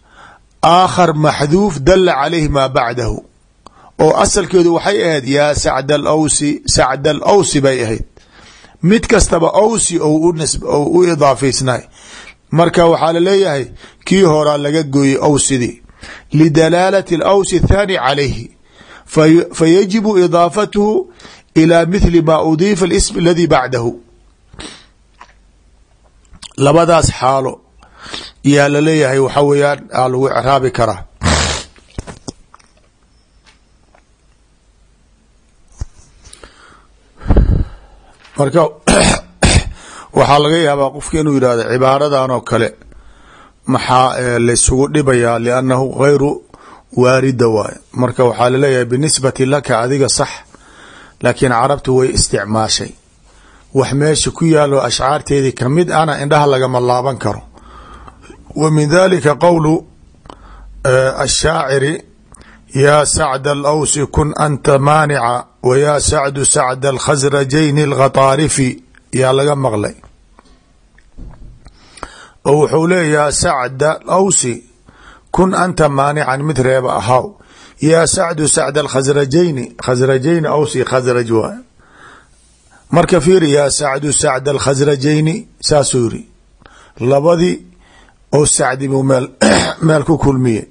Speaker 1: aakhar maxduuf dala calayhi maa bacdahu. Oo asalkeedu waxay ahayd yaa sacd alawsi sacd alawsi bay ahayd mid kastaba awsi ou u idaafaysnay marka waxaa la leeyahay kii horaa laga gooyey awsidii. Lidalaalati alawsi athaani calayhi. Fayajibu idaafatuhu ilى mithli ma udiifa اlism aladi bacdahu labadaas xaalo yaa la leeyahay waxa weeyaan aa lagu craabi karaa marka <coughs> waxaa laga yaabaa qofka inuu yidhahdo cibaaradan oo kale maxaa laysugu dhibayaa? Liannahu gayru waarida waaye. Marka waxaa la leeyahay binisbati laka adiga sax. Laakiin carabtu way isticmaashay. Wax meesha ku yaalo ashcaarteedii ka mid ana indhaha lagama laaban karo. Wa min dalika qowlu ashaaciri yaa sacd alawsi kun anta maanica wa yaa sacdu sacd alkhasrajayni alkhataarifi yaa laga maqlay oo wuxuu leeya yaa sacda alawsi kun anta maanican mid reeba ahaw yaa sacdu sacd alkhasrajayni khasrajayni awsi khasraj waay marka fiiri yaa sacdu sacd alkhasrajayni saasuu yiri labadii oo sacdi buu meel ku kulmiye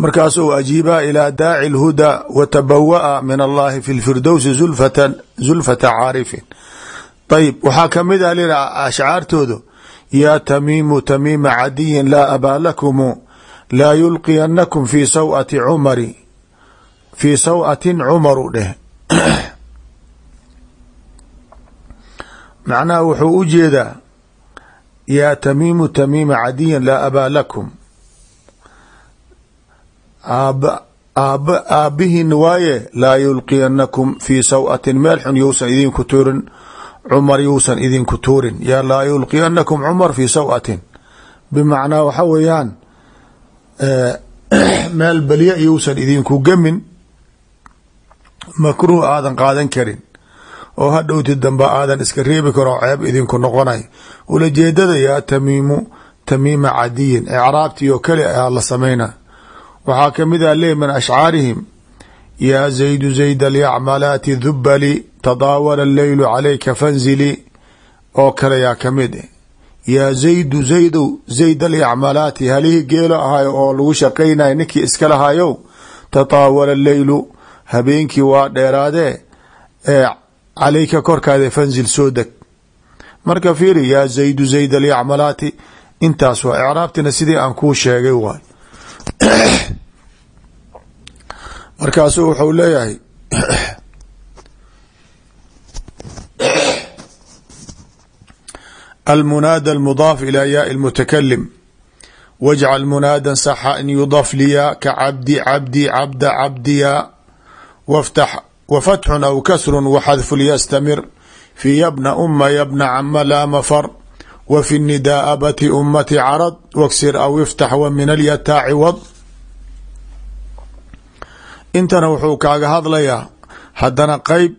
Speaker 1: markaasuu ajiibaa ilaa daaci lhudaa wa tabawa'a min allahi fi lfirdowsi zulfata caarifin. Ayib waxaa ka mid ah lila ashcaartooda yaa tamiimu tamiima cadiyin laa abaa lakumu laa yulqiyanakum fi sawati cumari fii sawatin cumaru dheh. Macnaha wuxuu u jeedaa yaa tamiimu tamiima cadiyin laa abaa lakum aab aab aabbihiin waaye laa yulqiyanakum fii sawatin meel xun yousan idinku tuurin. Cumar yousan idinku tuurin. Yaa laa yulqiyanakum cumar fii sawatin. Bimacnaa waxa weeyaan <clears throat> meel balya yousan idinku gemin makruuh aadan qaadan karin. Oo hadhowti dambe aadan iska reebi karo ceeb idinku noqonay. Ulajeedada yaa tamiimu tamiima cadiyin. Ecraabtii oo kale ayaa la samayna waxaa ka mid ah le min ashcaarihim yaa zaydu zayd alyacmalaati dhubali tadaawala alleylu calayka fanzili oo kale yaa ka mid yaa zaydu zaydow zayd alyacmalaati halihii geelo ahayo oo lagu shaqaynaya ninkii iska lahayow tataawala alleylu habeenkii waa dheeraadee ee calayka korkaada fanzil soo deg. Marka fiiri yaa zaydu zayd alyacmalaati intaas waa icraabtina sidii aan kuu sheegay waay markaasuu wuxuu leeyahay almunaada almudaaf ilaa yaai lmutakalim wajcal munaadan saxa an yudaf liya ka cabdi cabdi cabda cabdiya waftax wafatxun aw kasrun waxadful yastamir. Fii yabna uma yabna cama laa mafar wa fi nidaa abati ummati carad waksir aw iftax wa min alyataaci wad intana wuxuu kaaga hadlayaa haddana qeyb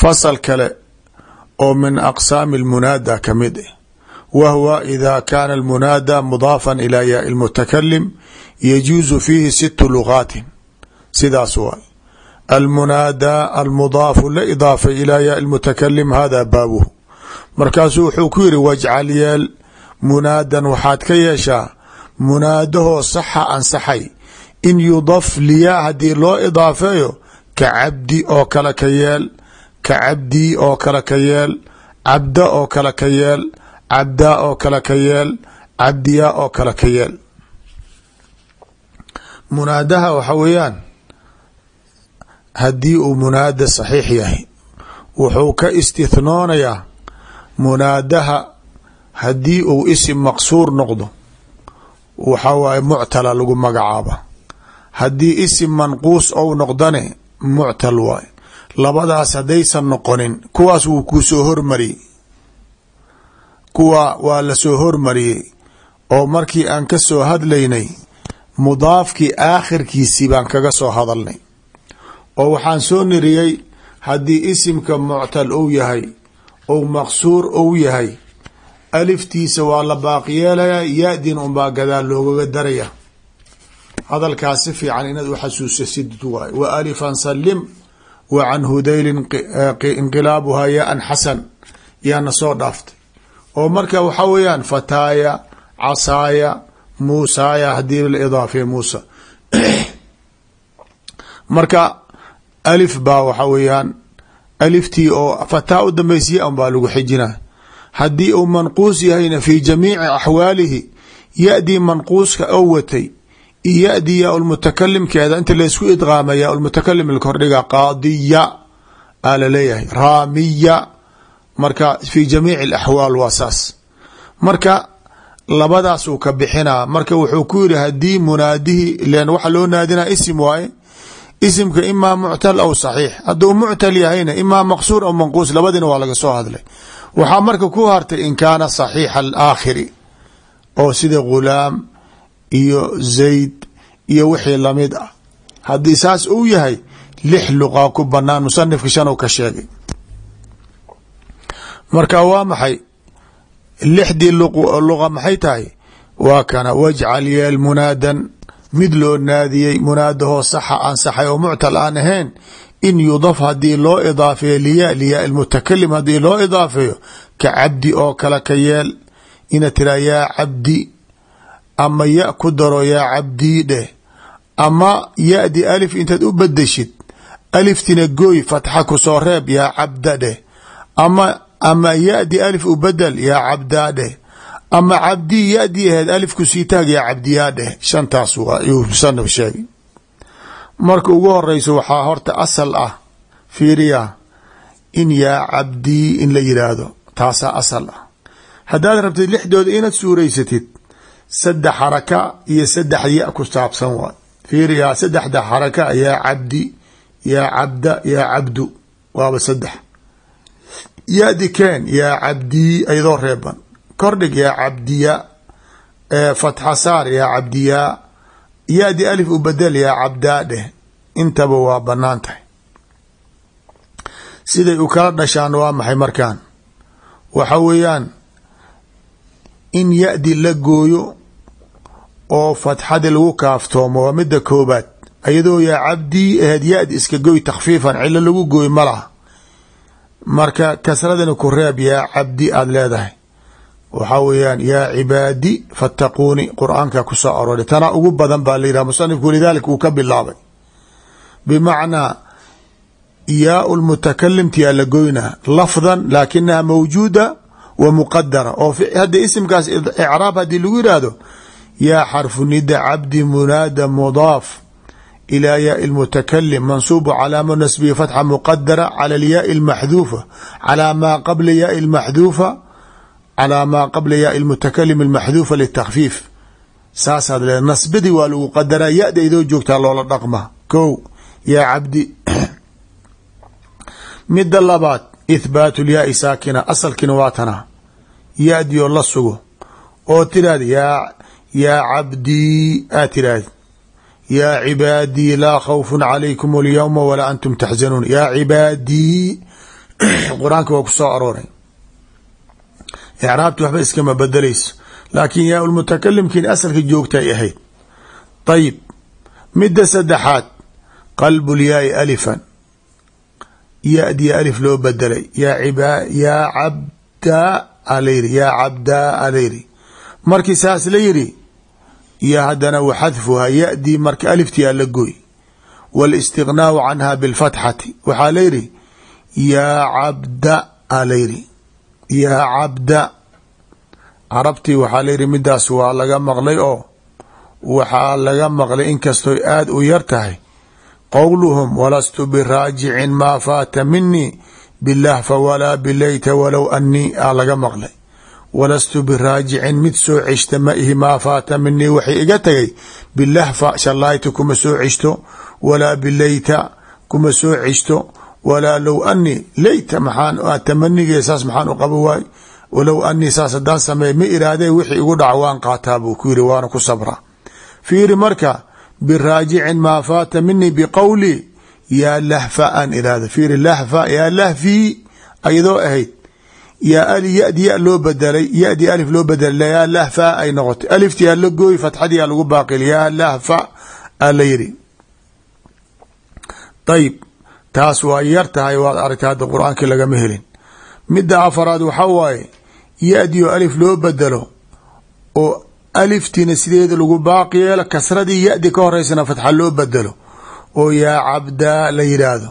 Speaker 1: fasal kale oo min aqsaami almunaada ka mid ah wa huwa ida kaana almunaada mudaafan ilaa yaai lmutakalim yajuusu fiihi situ lugaatin sidaas waay almunaada almudaafu la idaafay ilaa yaai lmutakalim hada baabuhu markaasuu wuxuu ku yiri wajcal yeel munaadan waxaad ka yeeshaa munaadahoo saxa ansaxay. In yudaf liya haddii loo idaafeeyo ka cabdi oo kale ka yeel ka cabdii oo kale ka yeel cabda oo kale ka yeel cabdaa oo kale ka yeel cabdiyaa oo kale ka yeel. Munaadaha waxa weeyaan haddii uu munaada saxiix yahay wuxuu ka istithnoonayaa munaadaha haddii uu isim maqsuur noqdo waxa waaye muctala lagu magacaaba. Haddii isim manquus ou noqdane muctal waay labadaas haddaysan noqonin kuwaas wuu kuu soo hormariyey. Kuwa waa la soo hormariyey oo markii aan ka soo hadlaynay mudaafkii aakhirkiisii baan kaga soo hadalnay. Oo waxaan soo niriyey haddii isimka muctal ou yahay ou maqsuur ou yahay. Aliftiisa waa la baaqyeelaya ya-din unbaa gadaal loogaga daraya hadalkaas si fiican inaad u xasuusasid waay. Wa alifan salim wa can hudaylin inqilaabuhaa ya-an xasan. Yaana soo dhaaftay. Oo marka waxaa weeyaan fataaya casaaya muusaaya haddii la idaafay muusa. <clears throat> Marka alif baa waxa weeyaan aliftii oo fataa u dambaysiya un baa lagu xijina haddii uu manquus yahayna fi jamiici axwaalihi ya-dii manquuska oo watay iyo ya-dii yaa lmutakalimkeeda inta laysku idqaama yaa lmutakalim lakordhiga qaadiya aa la leeyahay raamiya. Marka fi jamiici alaxwaal waa saas. Marka labadaas uu ka bixinaa marka wuxuu ku yiri haddii munaadihi len waxa loo naadinaa isim waaye isimka imaa muctal aw saxiix. Hadduu muctal yahayna imaa maqsuur aw manquus labadina waa laga soo hadlay. Waxaa marka ku hartay in kaana saxiixa alaakhiri oo sida ghulaam iyo zayd iyo wixii la mid ah. Haddii saas uu yahay lix luqaa ku banaan musanifka shan ka sheegay. Marka waa maxay? Lixdii luqa maxay tahay? Waa kana wajcal yeel munaadan mid loo naadiyey munaadahoo saxa ansaxay oo muctal aan ahayn in yudaf haddii loo idaafeeyo liya liyaa mutakalim haddii loo idaafeeyo ka cabdi oo kale ka yeel ina tiraa yaa cabdi ama ya ku daro yaa cabdii dheh ama ya-di alif intaad u bedeshid aliftina gooy fatxa ku soo reeb yaa cabda dheh ama ama ya-di alif u bedel yaa cabdaa dheh ama cabdii ya-dii aheed alif ku sii taag yaa cabdiyaa dheh shantaas waa yuu musanif sheegay. Marka ugu horeyso waxaa horta asal ah fiiriya in yaa cabdii in la yiraahdo. Taasaa asal ah. Haddaad rabtid lixdooda inaad suuraysatid saddex xaraka iyo saddex ya ku saabsan waay fiiriyaa saddexda xaraka yaa cabdi yaa cabda yaa cabdu. Waaba saddex. Ya-di keen yaa cabdii ayadoo reeban kordhig yaa cabdiya fatxa saar yaa cabdiyaa ya-di alif u bedel yaa cabdaa dheh intaba waa bannaan tahay. Siday u kala dhashaan waa maxay markaan? Waxa weeyaan in ya-di la gooyo oo fatxadi lagu kaaftoomo waa midda koobaad iyadoo yaa cabdii aheed ya-di iska goy takhfiifan cilo lagu gooy ma marka kasradana ku reeb yaa cabdi aada leedahay waxaa weeyaan yaa cibaadi fattaquuni qur'aanka ku soo arooray tana ugu badan baa la yidhaha musanifku lidalik uu ka bilaabay. Bimacnaa yaa lmutakalimtiyaa la goynaa lafdan laakinaha mawjuuda wa muqadara oo hadda isimkaas icraab haddii lagu yidhaahdo yaa xarfu nida cabdi munaada mudaaf ilaa yaai lmutakalim mansuubu calaama nasbihi fatxa muqadara cala alyaai almaxduufa calaa maa qabla yaai lmaxduufa calaa maa qabla yaa ilmutakalim almaxduufa litakfiif saasaad le nasbadii waa lagu qadaraa ya-da idoo joogtaa loola dhaqma ko yaa cabdi midda labaad ithbaatu lyaai saakina asalkiina waa tanaa ya-dii oo la sugo oo tiraahda yaa yaa cabdii aad tiraahdi yaa cibaadii laa khawfun calaykum alyawma walaa antum taxzanuun yaa cibaadii qur'aanka waa ku soo arooray icraabti waxba iskama bedelayso laakiin yaa lmutakalimkiin asalka joogtay ahayd ayib midda saddexaad qalbu lyaai alifan ya-dii alif loo bedelay yaa yaa cabdaa alayri yaa cabdaa alayri markii saas la yiri iyo haddana wa xadfuhaa ya-dii marka aliftiyaa la gooy wاlistiغnaau canha biاlfatxati waxaa la yidhi yaa cabda alayri yaa cabda. Carabtii waxaa layidhi midaas waa laga maqlay oo waxaa laga maqlay inkastoy aada u yar tahay. Qowluhum walastu biraajicin maa faata minii bilahfa walaa bilayta walow anii aa laga maqlay. Walastu biraajicin mid soo ceshta ma ihi maa faata minii waxay iga tagay bilahfa shallaayta kuma soo ceshto. Walaa bilayta kuma soo ceshto walaa low anii layta maxaan tamanigee saas maxaan u qaba waay? Walow anii saas haddaan sameey ma iraadee wixii igu dhaca waan qaataa buu ku yiri waana ku sabra. Fiiri marka biraajicin maa faata minii biqowli yaa lahfa aan iraahdo fiiri lahfa yaa lahfii ayadoo ahayd yaa ali yadi ya loo bedelay yadii alif loo bedelay yaa lahfa ay noqotay. Aliftii aa la gooy fatxadii aa lagu ayib taas waa yar tahay waad aragta hadda qur'aankii lagama helin. Midda afaraad waxaa waaye ya-dii oo alif loo bedelo oo aliftiina sideeda lagu baaqi yeelo kasradii ya-di ka horeysana fatxa loo bedelo oo yaa cabdaa la yidhaahdo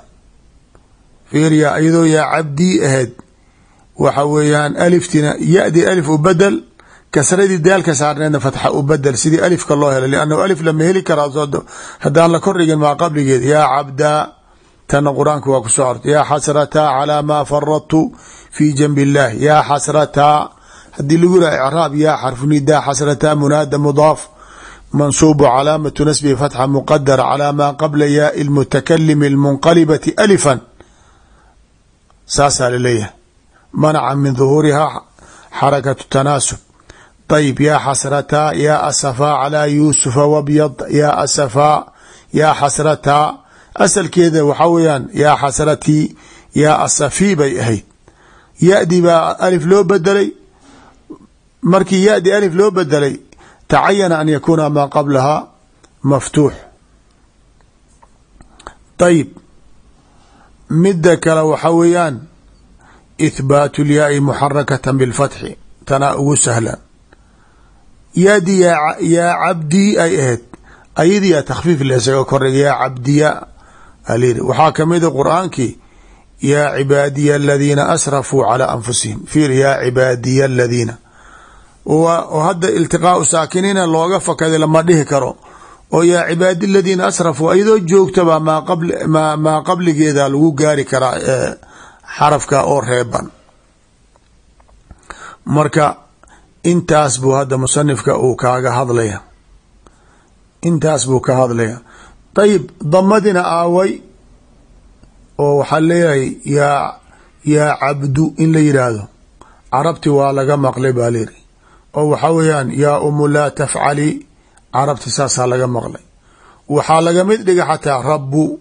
Speaker 1: fiirya iyadoo yaa cabdii ahayd waxa weeyaan aliftiina ya-dii alif u bedel kasradii daalka saarneedna fatxa u bedel sidii alifka loo helo liannahu alif lama heli karaa haddaan la kordhigin maa qabligeed yaa cabdaa tana qur'aanka waa ku soo artay yaa xasrataa calaa maa faradtu fi janbi illahi yaa xasrataa haddii lagu yiraha icraab yaa xarfu nidaa xasrataa munaada mudaaf mansuubu calaamatu nasbihi fatxa muqadara calaa maa qabla yaai lmutakalimi almunqalibati alifan. Saasaa la leeyahay manaca min duhuurihaa xarakatu tanaasub. Ayib yaa xasrataa yaa asafaa calaa yuusufa wabyad yaa asafaa yaa xasrataa asalkeeda waxaa weeyaan yaa xasratii yaa asafii bay ahayd. Ya-dii baa alif loo bedelay markii ya-dii alif loo bedelay tacayana an yakuuna maa qablahaa maftuux. Ayib midda kale waxaa weeyaan ithbaatu lyaai muxarakata bilfatxi. Tanaa ugu sahlan. Ya-dii yaa cabdii ay ahayd. Ayadiyaa takhfiif la isaga kordhiga yaa cabdiya alyiri waxaa kamida qur'aankii yaa cibaadiya aladiina asrafuu calaa anfusihim. Fiir yaa cibaadiya aladiina oo hadda iltiqaau saakiniina looga fakaday lama dhihi karo. Oo yaa cibaadi aladiina asrafuu iyadoo joogtaba maa qabligeeda lagu gaari karaa xarafka oo reeban. Marka intaas buu hadda musanifka uu kaaga hadlaya intaas buu ka hadlaya ayib damadina aaway oo waxaa leeyahay yaa yaa cabdu in la yidhaahdo carabti waa laga maqlay baa layidhi oo waxaa weeyaan yaa umu laa tafcali carabti saasaa laga maqlay. Waxaa laga mid dhiga xataa rabu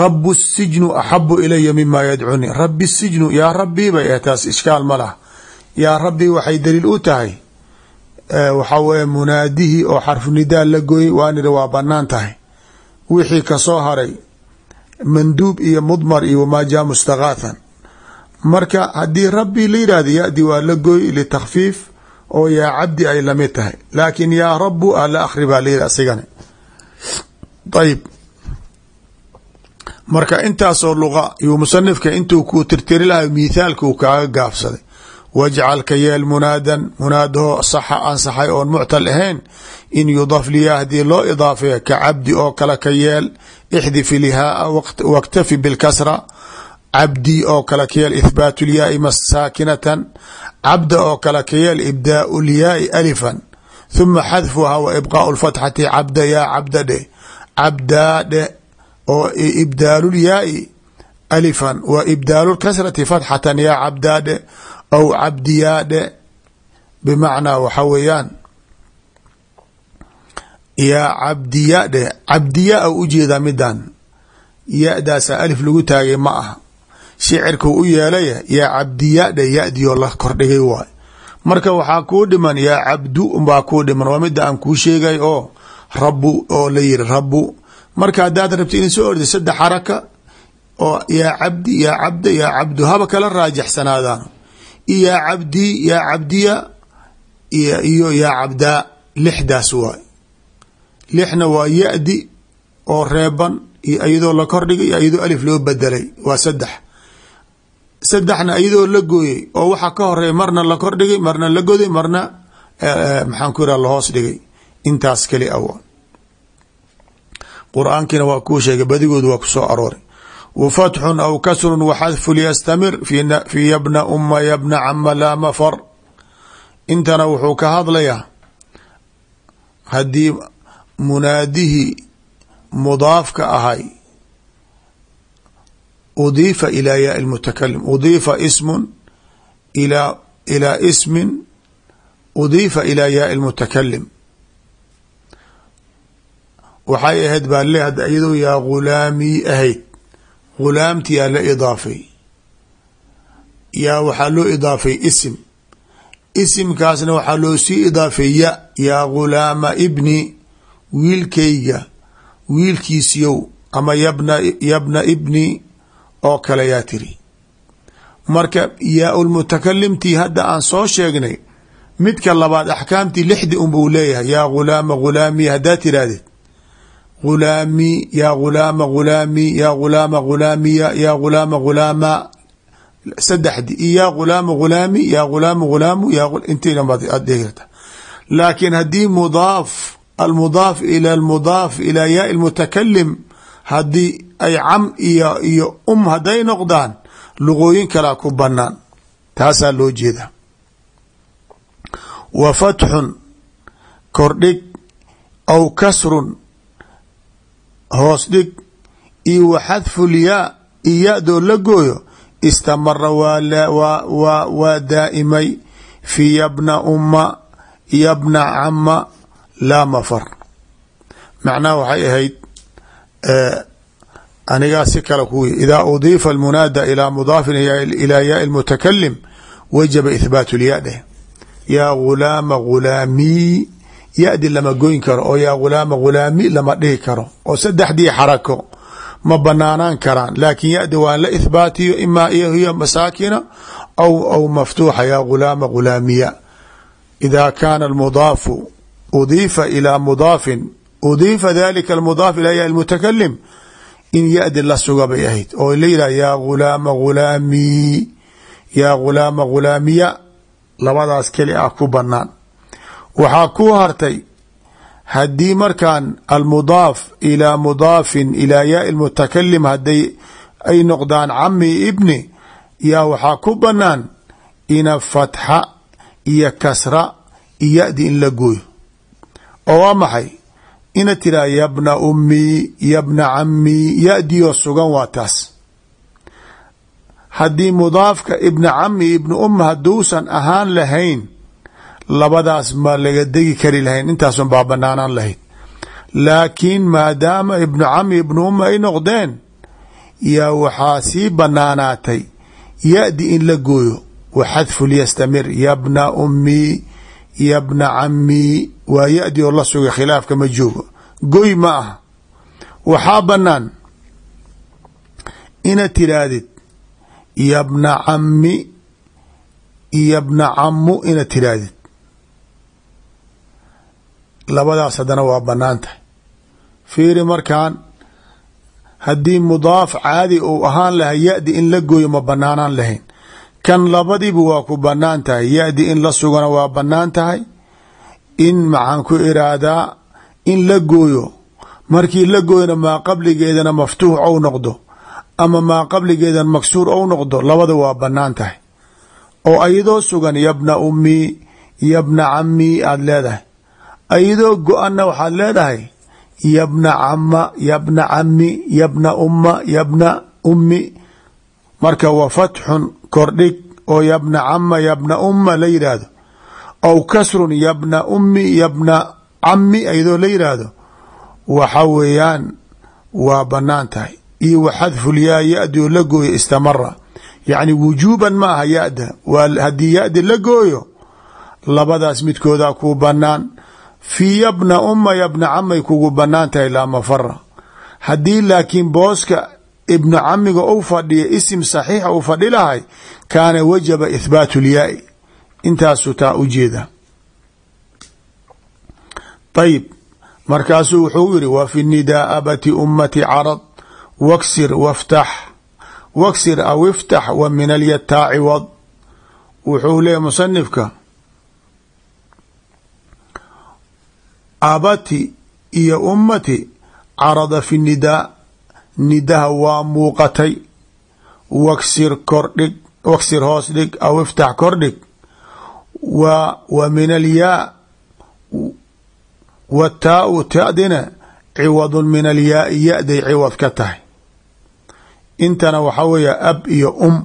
Speaker 1: rabu sijnu axabu ilaya mima yadcunii rabi sijnu yaa rabbii bay taas ishkaal ma laha. Yaa rabbii waxay daliil u tahay. Waxaa weeye munaadihii oo xarfu nidaa la gooyey waaniri waa banaan wixii ka soo haray manduub iyo mudmar iyo wamaa jaa mustakaathan marka haddii rabbi la yidhahdo yadi waa la gooy litakfiif oo yaa cabdi ay la mid tahay. Laakin yaa rabu a la akri baa layidhi asigana ayib marka intaasoo luqa yuu musanifka intuu ku tirtiri lahay mithaalka uu kaaga gaafsaday wajcal ka yeel munaadan munaadaho saxa ansaxay oon muctal ahayn in yudaf liyaa haddii loo idaafeeya ka cabdi oo kale ka yeel ixdif ilhaa waktafi bilkasra cabdi oo kale ka yeel ithbaat lyaai saakinatan cabda oo kale ka yeel ibdaau lyaai alifan huma xadfuha wa ibqaau lfatxati cabda yaa cabda dhe cabdaa dhe oo ibdaalulyaai alifan wa ibdaalu lkasrati fatxatan yaa cabdaa dhe aw cabdiyaa dhe bimacnaa waxa weeyaan yaa cabdiya dhe cabdiya a u jeedaa midan ya-daasa alif lagu taagay ma aha shicirkuu u yeelaya yaa cabdiya dhe ya-dioo la kordhigay waay. Marka waxaa kuu dhiman yaa cabdu baa kuu dhiman waa mida aan kuu sheegay oo rabu oo la yiri rabu marka haddaad rabti in soo orda saddex xaraka oo yaa cabdi yaa cabda yaa cabdu haba kala raajixsanaadaan yaa cabdi yaa cabdiya iyo yaa cabdaa lixdaas waay. Lixna waa ya-di oo reeban iyo iyadoo la kordhigay iyo iyadoo alif loo bedelay. Waa saddex. Saddexna iyadoo la gooyey oo waxaa ka horreeya marna la kordhigay marna la goday marna maxaan ku iraha lahoos dhigay. Intaas keli awoon qur'aankiina waa kuu sheegay badigood waa ku soo arooray fatxun aw kasrun waxadfu lyastamir fi yabna uma yabna cama laa mafar. Intana wuxuu ka hadlayaa haddii munaadihii mudaafka ahay udiifa ilaa yaai lmutakalim udiifa ismun ila ilaa ismin udiifa ilaa yaai lmutakalim waxay ahayd baa le iyadoo yaa ghulaamii ahayd ghulaamti yaa la idaafay. Yaa waxaa loo idaafay isim. Isimkaasna waxaa loo sii idaafay ya yaa ghulaama ibni wiilkayga wiilkiisiyow ama yabna yabna ibni oo kale yaa tiri. Marka yaa lmutakalimtii hadda aan soo sheegnay midka labaad axkaamtii lixdi unbuu leeyahay yaa ghulaama ghulaami haddaa tirahdid ghulaami yaa ghulaama ghulaami yaa ghulaama ghulaamiya yaa ghulaama ghulaama saddexdi iyo yaa ghulaama ghulaami yaa ghulaama ghulaamu intaad dhihi karta laakiin haddii mudaaf almudaaf ila almudaaf ilaa yaai lmutakalim haddii ay cam iyo iyo um hadday noqdaan luqooyin kalaa ku banaan taasaa loo jeeda wa fatxun kordhig aw kasrun hoos dhig iyo wa xadfu lyaa iyo ya-doo la gooyo istamara waa daa'imay. Fi yabna umma yabna cama laa mafar. Macnaha waxay ahayd anigaa si kale ku idaa udiifa almunaada ilaa mudaafin ilaa yaai lmutakalim wajaba ithbaat lya dheh yaa ghulaama ghulaamii ya-di lama goyn karo oo yaa ghulaama ghulaami lama dhihi karo oo saddexdii xarako ma banaanaan karaan. Laakin ya-di waa la ithbaatiyo imaa hiya masaakina aw aw maftuuxa yaa ghulaama ghulaamiya ida kaana almudaafu udiifa ilaa mudaafin udiifa dalika almudaaf ilaa yaai lmutakalim in ya-di la suga bay ahayd. Oo la yidhah yaa ghulaama ghulaamii yaa ghulaama ghulaamiya labadaas keli ah ku banaan waxaa ku hartay haddii markaan almudaaf ilaa mudaafin ilaa yaai lmutakalim haday ay noqdaan cami ibni yaa waxaa ku banaan ina fatxa iyo kasra iyo ya-di in la gooyo. Oo waa maxay? Ina tiraa yabna ummii yabna camii ya-dioo sugan waa taas. Haddii mudaafka ibna cami ibna um hadduusan ahaan lahayn labadaas ma laga degi kari lahayn. Intaasun baa banaanaan lahayd laakiin maadaama ibnu cami ibnu umma ay noqdeen yaa waxaa sii banaanaatay ya-di in la gooyo. Wa xadfu lyastamir yabna ummii yabna camii waa ya-di oo la sugay khilaafka ma joogo. Goy ma aha. Waxaa banaan ina tiraahdid yabna cami yabna camu ina tiraahdid labadaas haddana waa bannaan tahay. Fiiri markaan haddii mudaaf caadi uu ahaan lahay ya-di in la gooyo ma banaanaan lahayn. Kan labadiiba waa ku bannaan tahay. Ya-di in la sugana waa bannaan tahay. In maxaan ku iraahdaa in la gooyo. Markii la gooyona maa qabligeedana maftuux ou noqdo ama maa qabligeedan maksuur ou noqdo labada waa bannaan tahay. Oo ayadoo sugan yabna ummii yabna camii aada leedahay ayadoo go-anna waxaad leedahay yabna cama yabna cami yabna umma yabna ummi. Marka wa fatxun kordhig oo yabna cama yabna umma la yidhaahdo aw kasrun yabna ummi yabna cami ayadoo la yidhaahdo waxa weeyaan waa bannaan tahay. Iyo wa xadfulyaa ya-di oo la gooyo istamara yacni wujuuban ma aha ya-da. Waa haddii ya-di la gooyo labadaas midkoodaa kuu banaan fii yabna umma yabna camay kugu bannaan tahay laa mafara haddii laakiin booska ibnu camiga u fadhiya isim saxiixa uu fadhi lahay kaana wajaba ithbaatu lyaai intaasuu taa u jeeda. Ayib markaasuu wuxuu yiri wa fi nidaabati ummati carad waksir waftax waksir aw iftax wa min alyataaci wuxuu leeya musanifka abati iyo ummati carada fi nidaa nidaha waa muuqatay. Waksir kordhig waksir hoos dhig aw iftax kordhig. Wa wa min alyaa wataau tadina ciwadun min alyaai ya-day ciwad ka tahay. Intana waxaa weeye ab iyo um.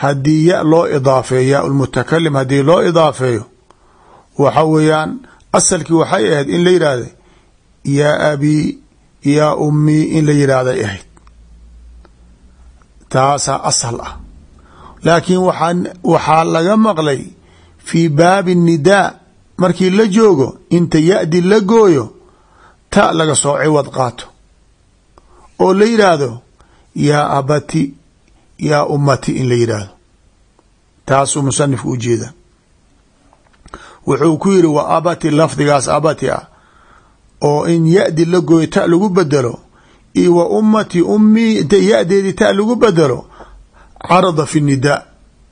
Speaker 1: Haddii ya loo idaafeeyo yaa lmutakalim haddii loo idaafeeyo waxa weeyaan asalkii waxay ahayd in la yidhaahda yaa abii yaa ummii in la yidhaahday ahayd. Taasaa asal ah. Laakiin waxaa waxaa laga maqlay fii baabi nidaa markii la joogo inta ya-di la gooyo ta laga soo ciwad qaato. Oo la yidhaahdo yaa abati yaa ummati in la yidhaahdo. Taasuu musanifku u jeeda wuxuu ku yiri wa abati lafdigaas abati ah oo in ya-di la gooyo ta lagu bedelo iyo wa ummati ummii ya-deedii ta lagu bedelo carada fi nidaa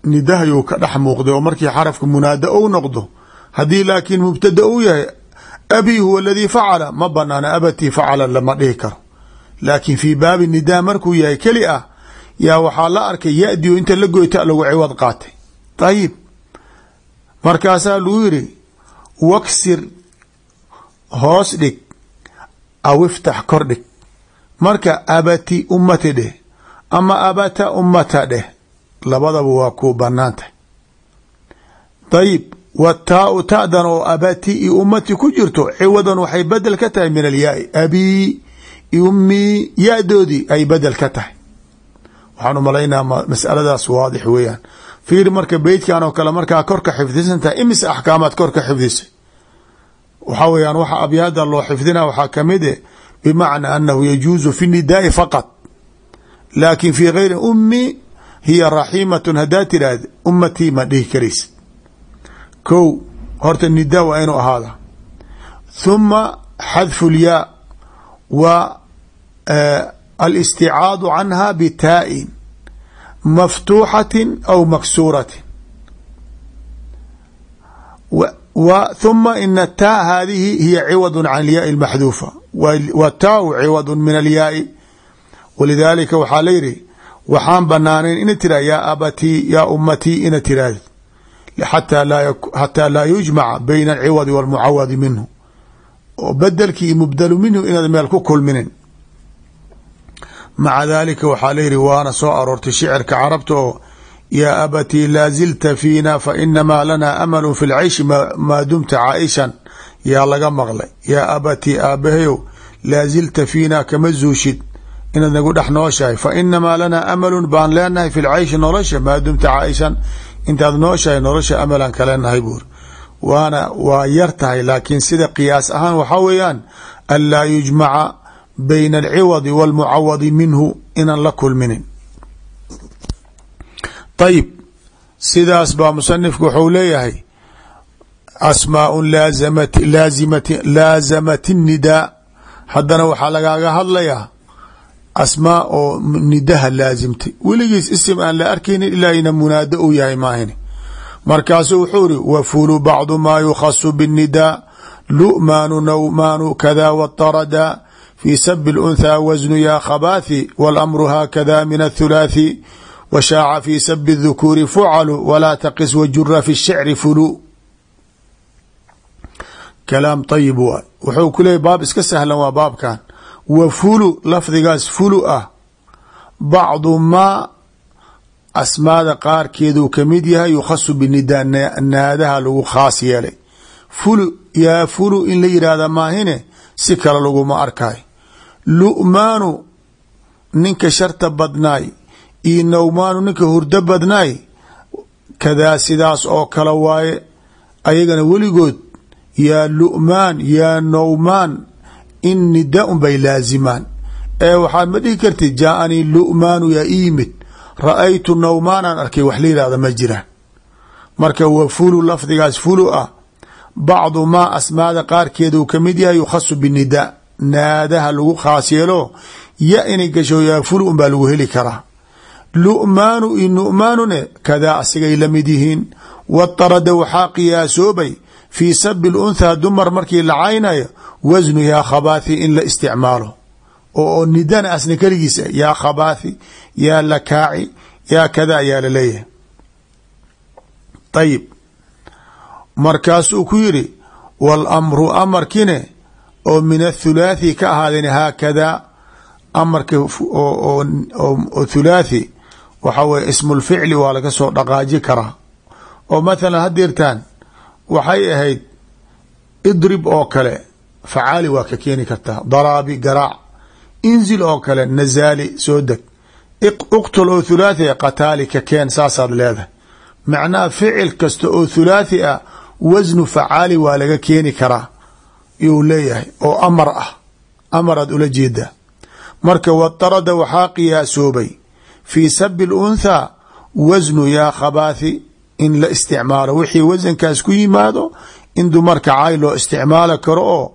Speaker 1: nidahayuu ka dhex muuqday oo markii xarafka munaada ou noqdo. Haddii laakiin mubtada uu yahay abii huwa aladii facala ma banaana abatii facala lama dhihi karo. Laakiin fii baabi nidaa markuu yahay keli ah yaa waxaa la arkay ya-di inta la gooy ta lagu ciwad qaatay. Ayib markaasaa lagu yiri waksir hoos dhig aw iftax kor dhig. Marka abati ummati dheh ama abata ummata dheh labadaba waa kuu bannaan tahay. Ayib wataau tadan oo abati iyo ummati ku jirto ciwadan waxay bedel ka tahay min alyaai. Abii ummii ya-doodii ay bedel ka tahay. Waxaan u masaladaas waadix weeyaan fiir marka beytkan oo kale markaa korka xifdisan tahay imise axkaamaad korka xifdisay? Waxaa weyaan waxa abyaada loo xifdina waxaa ka mid e bimacnaa anahu yajuuzu fi nidaai faqad laakin fi gayri ummi hiya raximatun haddaa tiraahda ummatii ma dhihi karaysa ko horta nidaa waa inuu ahaada huma xadfu lyaa wa alisticaadu canha bitaain maftuuxati aw maksuurati huma ina taa hadihi hiya ciwad can alyaai maxduufa wa taau ciwad min alyaai walidaalika waxaa la yihi waxaan banaanayn ina tira yaa abatii yaa ummatii ina tiraahdi xataa laa yujmaca bayna alciwadi walmucawadi minhu oo bedelkii mubdalu minhu inaad meel ku kulminin maca dalika waxaa la yihi waana soo aroortay shicirka carabta oo yaa abatii laa zilta fiina fa inamaa lanaa amalu fi lcayshi maa dumta caaishan. Yaa laga maqlay yaa abatii aabahayow laa zilta fiina kama zuushid. Inaad nagu dhex nooshahay. Fa inamaa lanaa amalun baan leenahay fi lcayshi nolosha maa dumta caaishan. Intaad nooshahay nolosha amalan ka leenahay buur. Waana waa yar tahay laakiin sida qiyaas ahaan waxaa weeyaan an laa yujmaca bayna alciwadi walmucawadi minhu inaan la kulminin. Ayib sidaas baa musanifku wuxuu leeyahay asmaaun laazamati laazimati laazamat nidaa haddana waxaa lagaaga hadlayaa asmaa oo nidaha laazimtay. Weligiis isim aan la arkaynin ilaa ina munaado u yahay maahine markaasuu wuxuu iri wafulu bacdu maa yukhasu bاnnidaa lu'maanu nawmaanu kada watarada fii sabi اlunthaa wasnu yaa khabaathi walamru haakada min athulaathi wa shaaca fii sabi اdhukuuri fucalu walaa taqis wajura fi shicri fulu kalaam ayib waay wuxuu ku leeyay baab iska sahlan waa baabkan wa fulu lafdigaas fulu ah bacdu maa asmaada qaarkeeduu ka mid yahay yukhasu binidaa naadaha lagu khaas yeelay fulu yaa fulu in la yidhaahda maahine si kale laguma arkayo lu'maanu ninka sharta badnaay iyo nawmaanu ninka hurdo badnaay kadaa sidaas oo kale waaye ayagana weligood yaa lu'maan yaa nawmaan in nida un bay laazimaan. Ee waxaad ma dhihi kartid jaaanii lu'maanu yaa i yimid. Ra'aytu nawmaanaan arkay wax la yihahda ma jiraan marka wa fulu lafdigaas fulu ah. Bacdu maa asmaada qaarkeeda uu ka mid yahay yukhasu binidaa naadaha lagu khaas yeelo ya inay gasho yaa fulu un baa lagu heli karaa. Lu'maanu iyo nu'maanune kadaa asigay la mid yihiin. Watarada waxaa qiyaasoobay fii sabi lunthaa dumar markii la caynayo wasnu yaa khabaathi in la isticmaalo. Oo nidana asna keligiisa yaa khabaathi yaa lakaaci yaa kada ayaa la leeyahay ayib markaasuu ku yidhi walamru amarkine oo min athulaathi ka ahaadeen haakadaa amarka oo thulaathi waxa weye ismulficli waa laga soo dhaqaaji karaa oo mathalan hadirtaan waxay ahayd idrib oo kale facaali waa ka keeni kartaa daraabi garaac inzil oo kale nazaali soo deg. uqtul oo thulaathi a qataali ka keen saasaad leedahay. macnaha ficil kasta oo thulaathi ah wasnu facaali waa laga keeni karaa yuu leeyahay oo amar ah. Amaraad ula jeedaa marka watarada waxaa qiyaasoobay fii sabi lunthaa wasnu yaa khabaathi in la isticmaalo. Wixii wasankaas ku yimaado in dumarka caay loo isticmaalo karo oo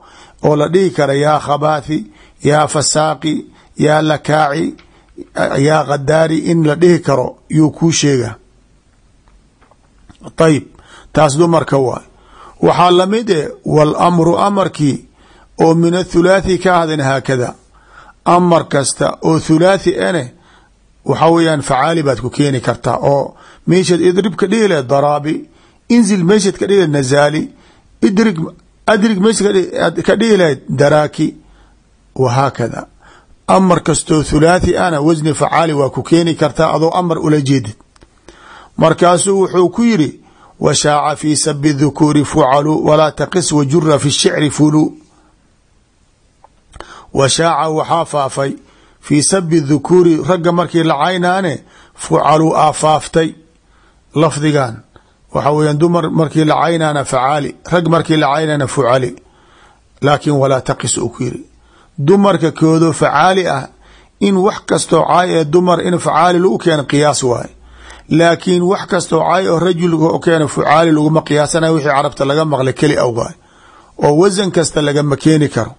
Speaker 1: oo la dhihi kara yaa khabaathi yaa fasaaqi yaa lakaaci yaa khadaari in la dhihi karo yuu kuu sheega ayib taas dumarka waay waxaa la mid e walamru amarkii oo min athulaathi ka ahden haakada. Amar kasta oo thulaathi ane waxa weeyaan facaali baad ku keeni kartaa oo meeshaad idrib ka dhihi lahed daraabi inzil meeshaad ka dhihi lahed nazaali idrig adrig meeshaad ka dhihi lahayd daraaki wahaakada amar kastoo thulaathi ana wasni facaali waa ku keeni kartaa adoo amar ula jeedid. Markaasuu wuxuu ku yiri washaaca fii sabi dhukuuri fucalu walaa taqis wajura fi shicri fulu washaaca waxaa faafay fii sabi dhukuuri ragga markii la caynaane fucalu aafaaftay lafdigan waxa weeyaan dumar markii la caynaana facaali rag markii la caynana fucali laakiin walaa taqis uu ku yiri dumarka koodo facaali ah in wax kastoo caay ee dumar in facaali lagu keeno qiyaas laakiin wax kastoo caay oo rajul keeno fucaali laguma qiyaasana wixii carabta laga maqlay keli awgaay oo wasan kasta lagama keeni karo.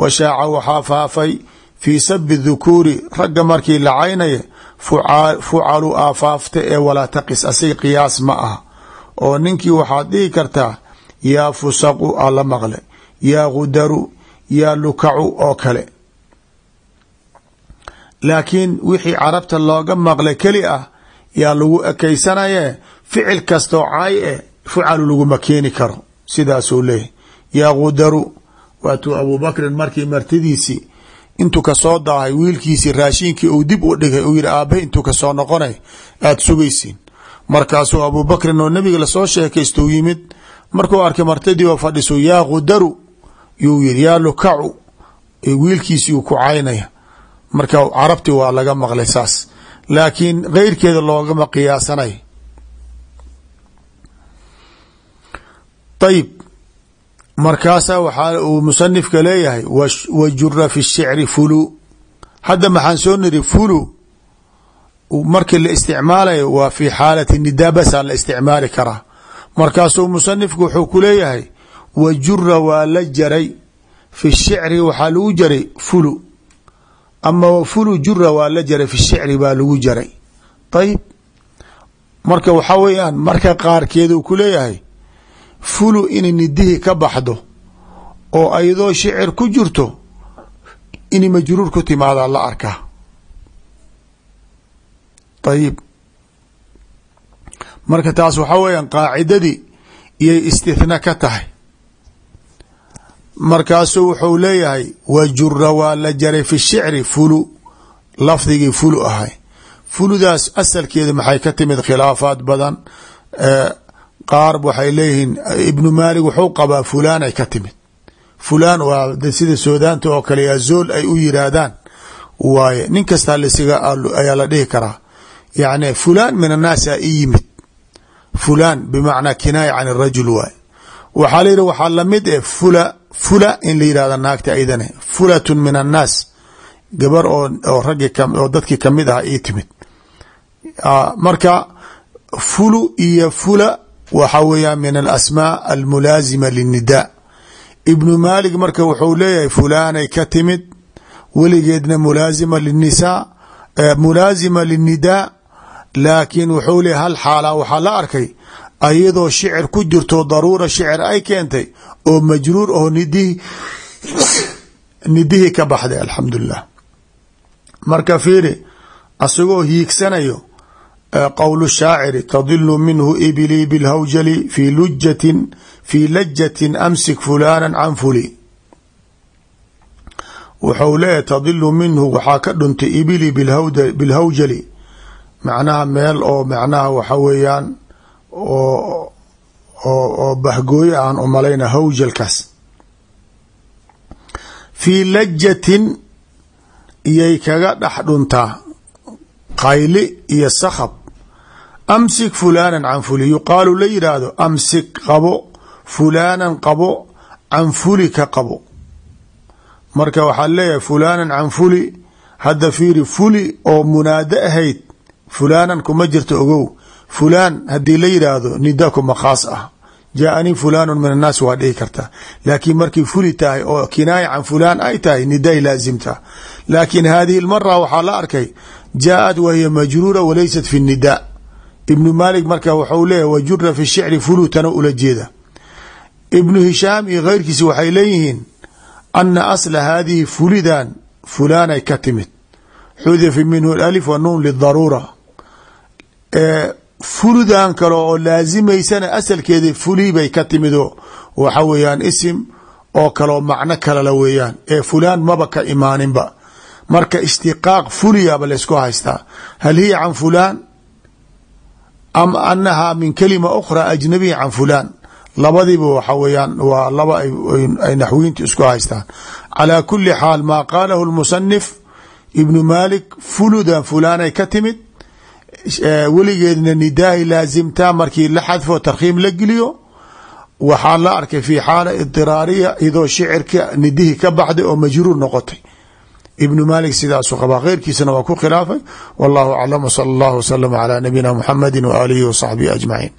Speaker 1: Washaaca waxaa faafay fii sabi dhukuuri ragga markii la caynaya fucalu aafaafta ee walaa taqis asig qiyaas ma aha. Oo ninkii waxaad dhihi kartaa yaa fusaqu a la maqle yaa gudaru yaa lukacu oo kale. Laakiin wixii carabta looga maqlay keli ah yaa lagu ekaysanaya ficil kastoo caay eh fucalu laguma keeni karo. Sidaasuu leeyahy yaa gudaru waatuu abubakrin markii martidiisii intuu ka soo daahay wiilkiisii raashiinkii uu dib u dhigay uu yihi aabahe intuu ka soo noqonay aada sugaysiin. Markaasuu abubakrin oo nabiga la soo sheekaysta u yimid markuu arkay martidii oo fadhiso yaa gudaru yuu yiri yaa lukacu wiilkiisii uu ku caynaya. Marka carabti waa laga maqlay saas laakiin keyrkeeda loogama qiyaasanay ayib markaasaa waxaa uu musanifka leeyahay wa jura fi shicri fulu. Hadda maxaan soo niri fulu. Markii la isticmaalayo waa fi xaalati nidaa basaa la isticmaali karaa. Markaasuu musanifku wuxuu ku leeyahay wa jura waa la jaray fi shicri waxaa lagu jaray fulu ama fulu jura waa la jaray fi shicri baa lagu jaray. Ayib marka waxaa weeyaan marka qaarkeedu ku leeyahay fulu inay nidihii ka baxdo oo ayadoo shicir ku jirto inay majruur ku timaadaa la arkaa. Ayib marka taas waxaa weeyaan qaacidadii iyay istithna ka tahay markaasuu wuxuu leeyahay wajura waa la jaray fi shicri fulu. Lafdigii fulu ahay. Fuludaas asalkeeda maxay ka timid khilaafaad badan? Qaar waxay leeyihiin ibnu maalik wuxuu qabaa fulaan ay ka timid. Fulaan waa sida soodaanta oo kale azool ay u yiraahdaan waaye nin kastaa lasiga ayaa la dhihi karaa. Yani fulaan min annaasa i yimid. Fulaan bimacnaa kinaaya can rajul waay waxaa la yidhi waxaa la mid eh fula fula in la yihahda naagta aydane fulatun min annaas gabar oo oo raggi oo dadkii ka mid ah ii timid. Marka fulu iyo fula waxa weeyaan min alasmaa almulaazima linnidaa ibnu maalik marka wuxuu leeyahay fulaanay ka timid weligeedna mulaazima linisaa mulaazima linnidaa laakiin wuxuu leeyahy hal xaala waxaa la arkay ayadoo shicir ku jirto daruura shicir ay keentay oo majruur oo nidihii nidihii ka baxday alxamdulilah marka fiiri asagoo hiigsanayo qowl shaaciri tadilu minhu ibilii bilhawjali fi lujatin fii lajatin amsik fulana can fuli. Wuxuu leeyahy tadilu minhu waxaa ka dhuntay ibilii bilhawjali. Macnaha meel oo macnaha waxa weeyaan oo oo bahgooye aan u malayna hawjalkaas. Fii lajatin iyay kaga dhex dhuntaa qayli iyo sakhab. Amsik fulaanan can fuli. Yuqaalu la yidhaahdo amsik qabo fulaanan qabo can fuli ka qabo. Marka waxaa leeyahay fulaanan can fuli. Hadda fiiri fuli oo munaado ahayd fulaanan kuma jirto ogow fulaan haddii la yidhaahdo nida kuma khaas ah jaaanii fulaanu min annaas waa dhihi karta. Laakiin markay fuli tahay oo kinaaya can fulaan ay tahay niday laasimta laakiin hadihi lmara waxaa la arkay jaaءat wahiya majruura walaysat fi nida ibnu maalik marka waxau leeyahy wajura fi shicri fulutana ula jeeda. Ibnu hishaam iyo keyrkiisi waxay leeyihiin ana asla hadihi fulidan fulaanay ka timid. Xudifa minhu alif wa nuun fuludan kale oo laasimaysana asalkeeda fuli bay ka timid oo waxa weeyaan isim oo kaleo macno kalala weeyaan. Ee fulaan maba ka imaaninba. Marka ishtiqaaq fuliyaaba laysku haystaa. Hal hiya can fulaan? Am anaha min kalima ukhra ajnabiya can fulaan? Labadiiba waxa weeyaan waa laba ay naxwiintu isku haystaan. Calaa kuli xaal maa qaalahu lmusanif ibnu malik fuludan fulaanay ka timid weligeedna nidaahi laasimtaa markii la xadfo tarkhiim la geliyo waxaa la arkay fi xaala idiraariya idoo shicirka nidihii ka baxday oo majruur noqotay. Ibnu malik sidaasu qabaa. Keyrkiisana waa ku khilaafay. Wallahu aclam wsala allahu waslama calaa nabiyina muxamadi waaalihi wa saxbihi ajmaciin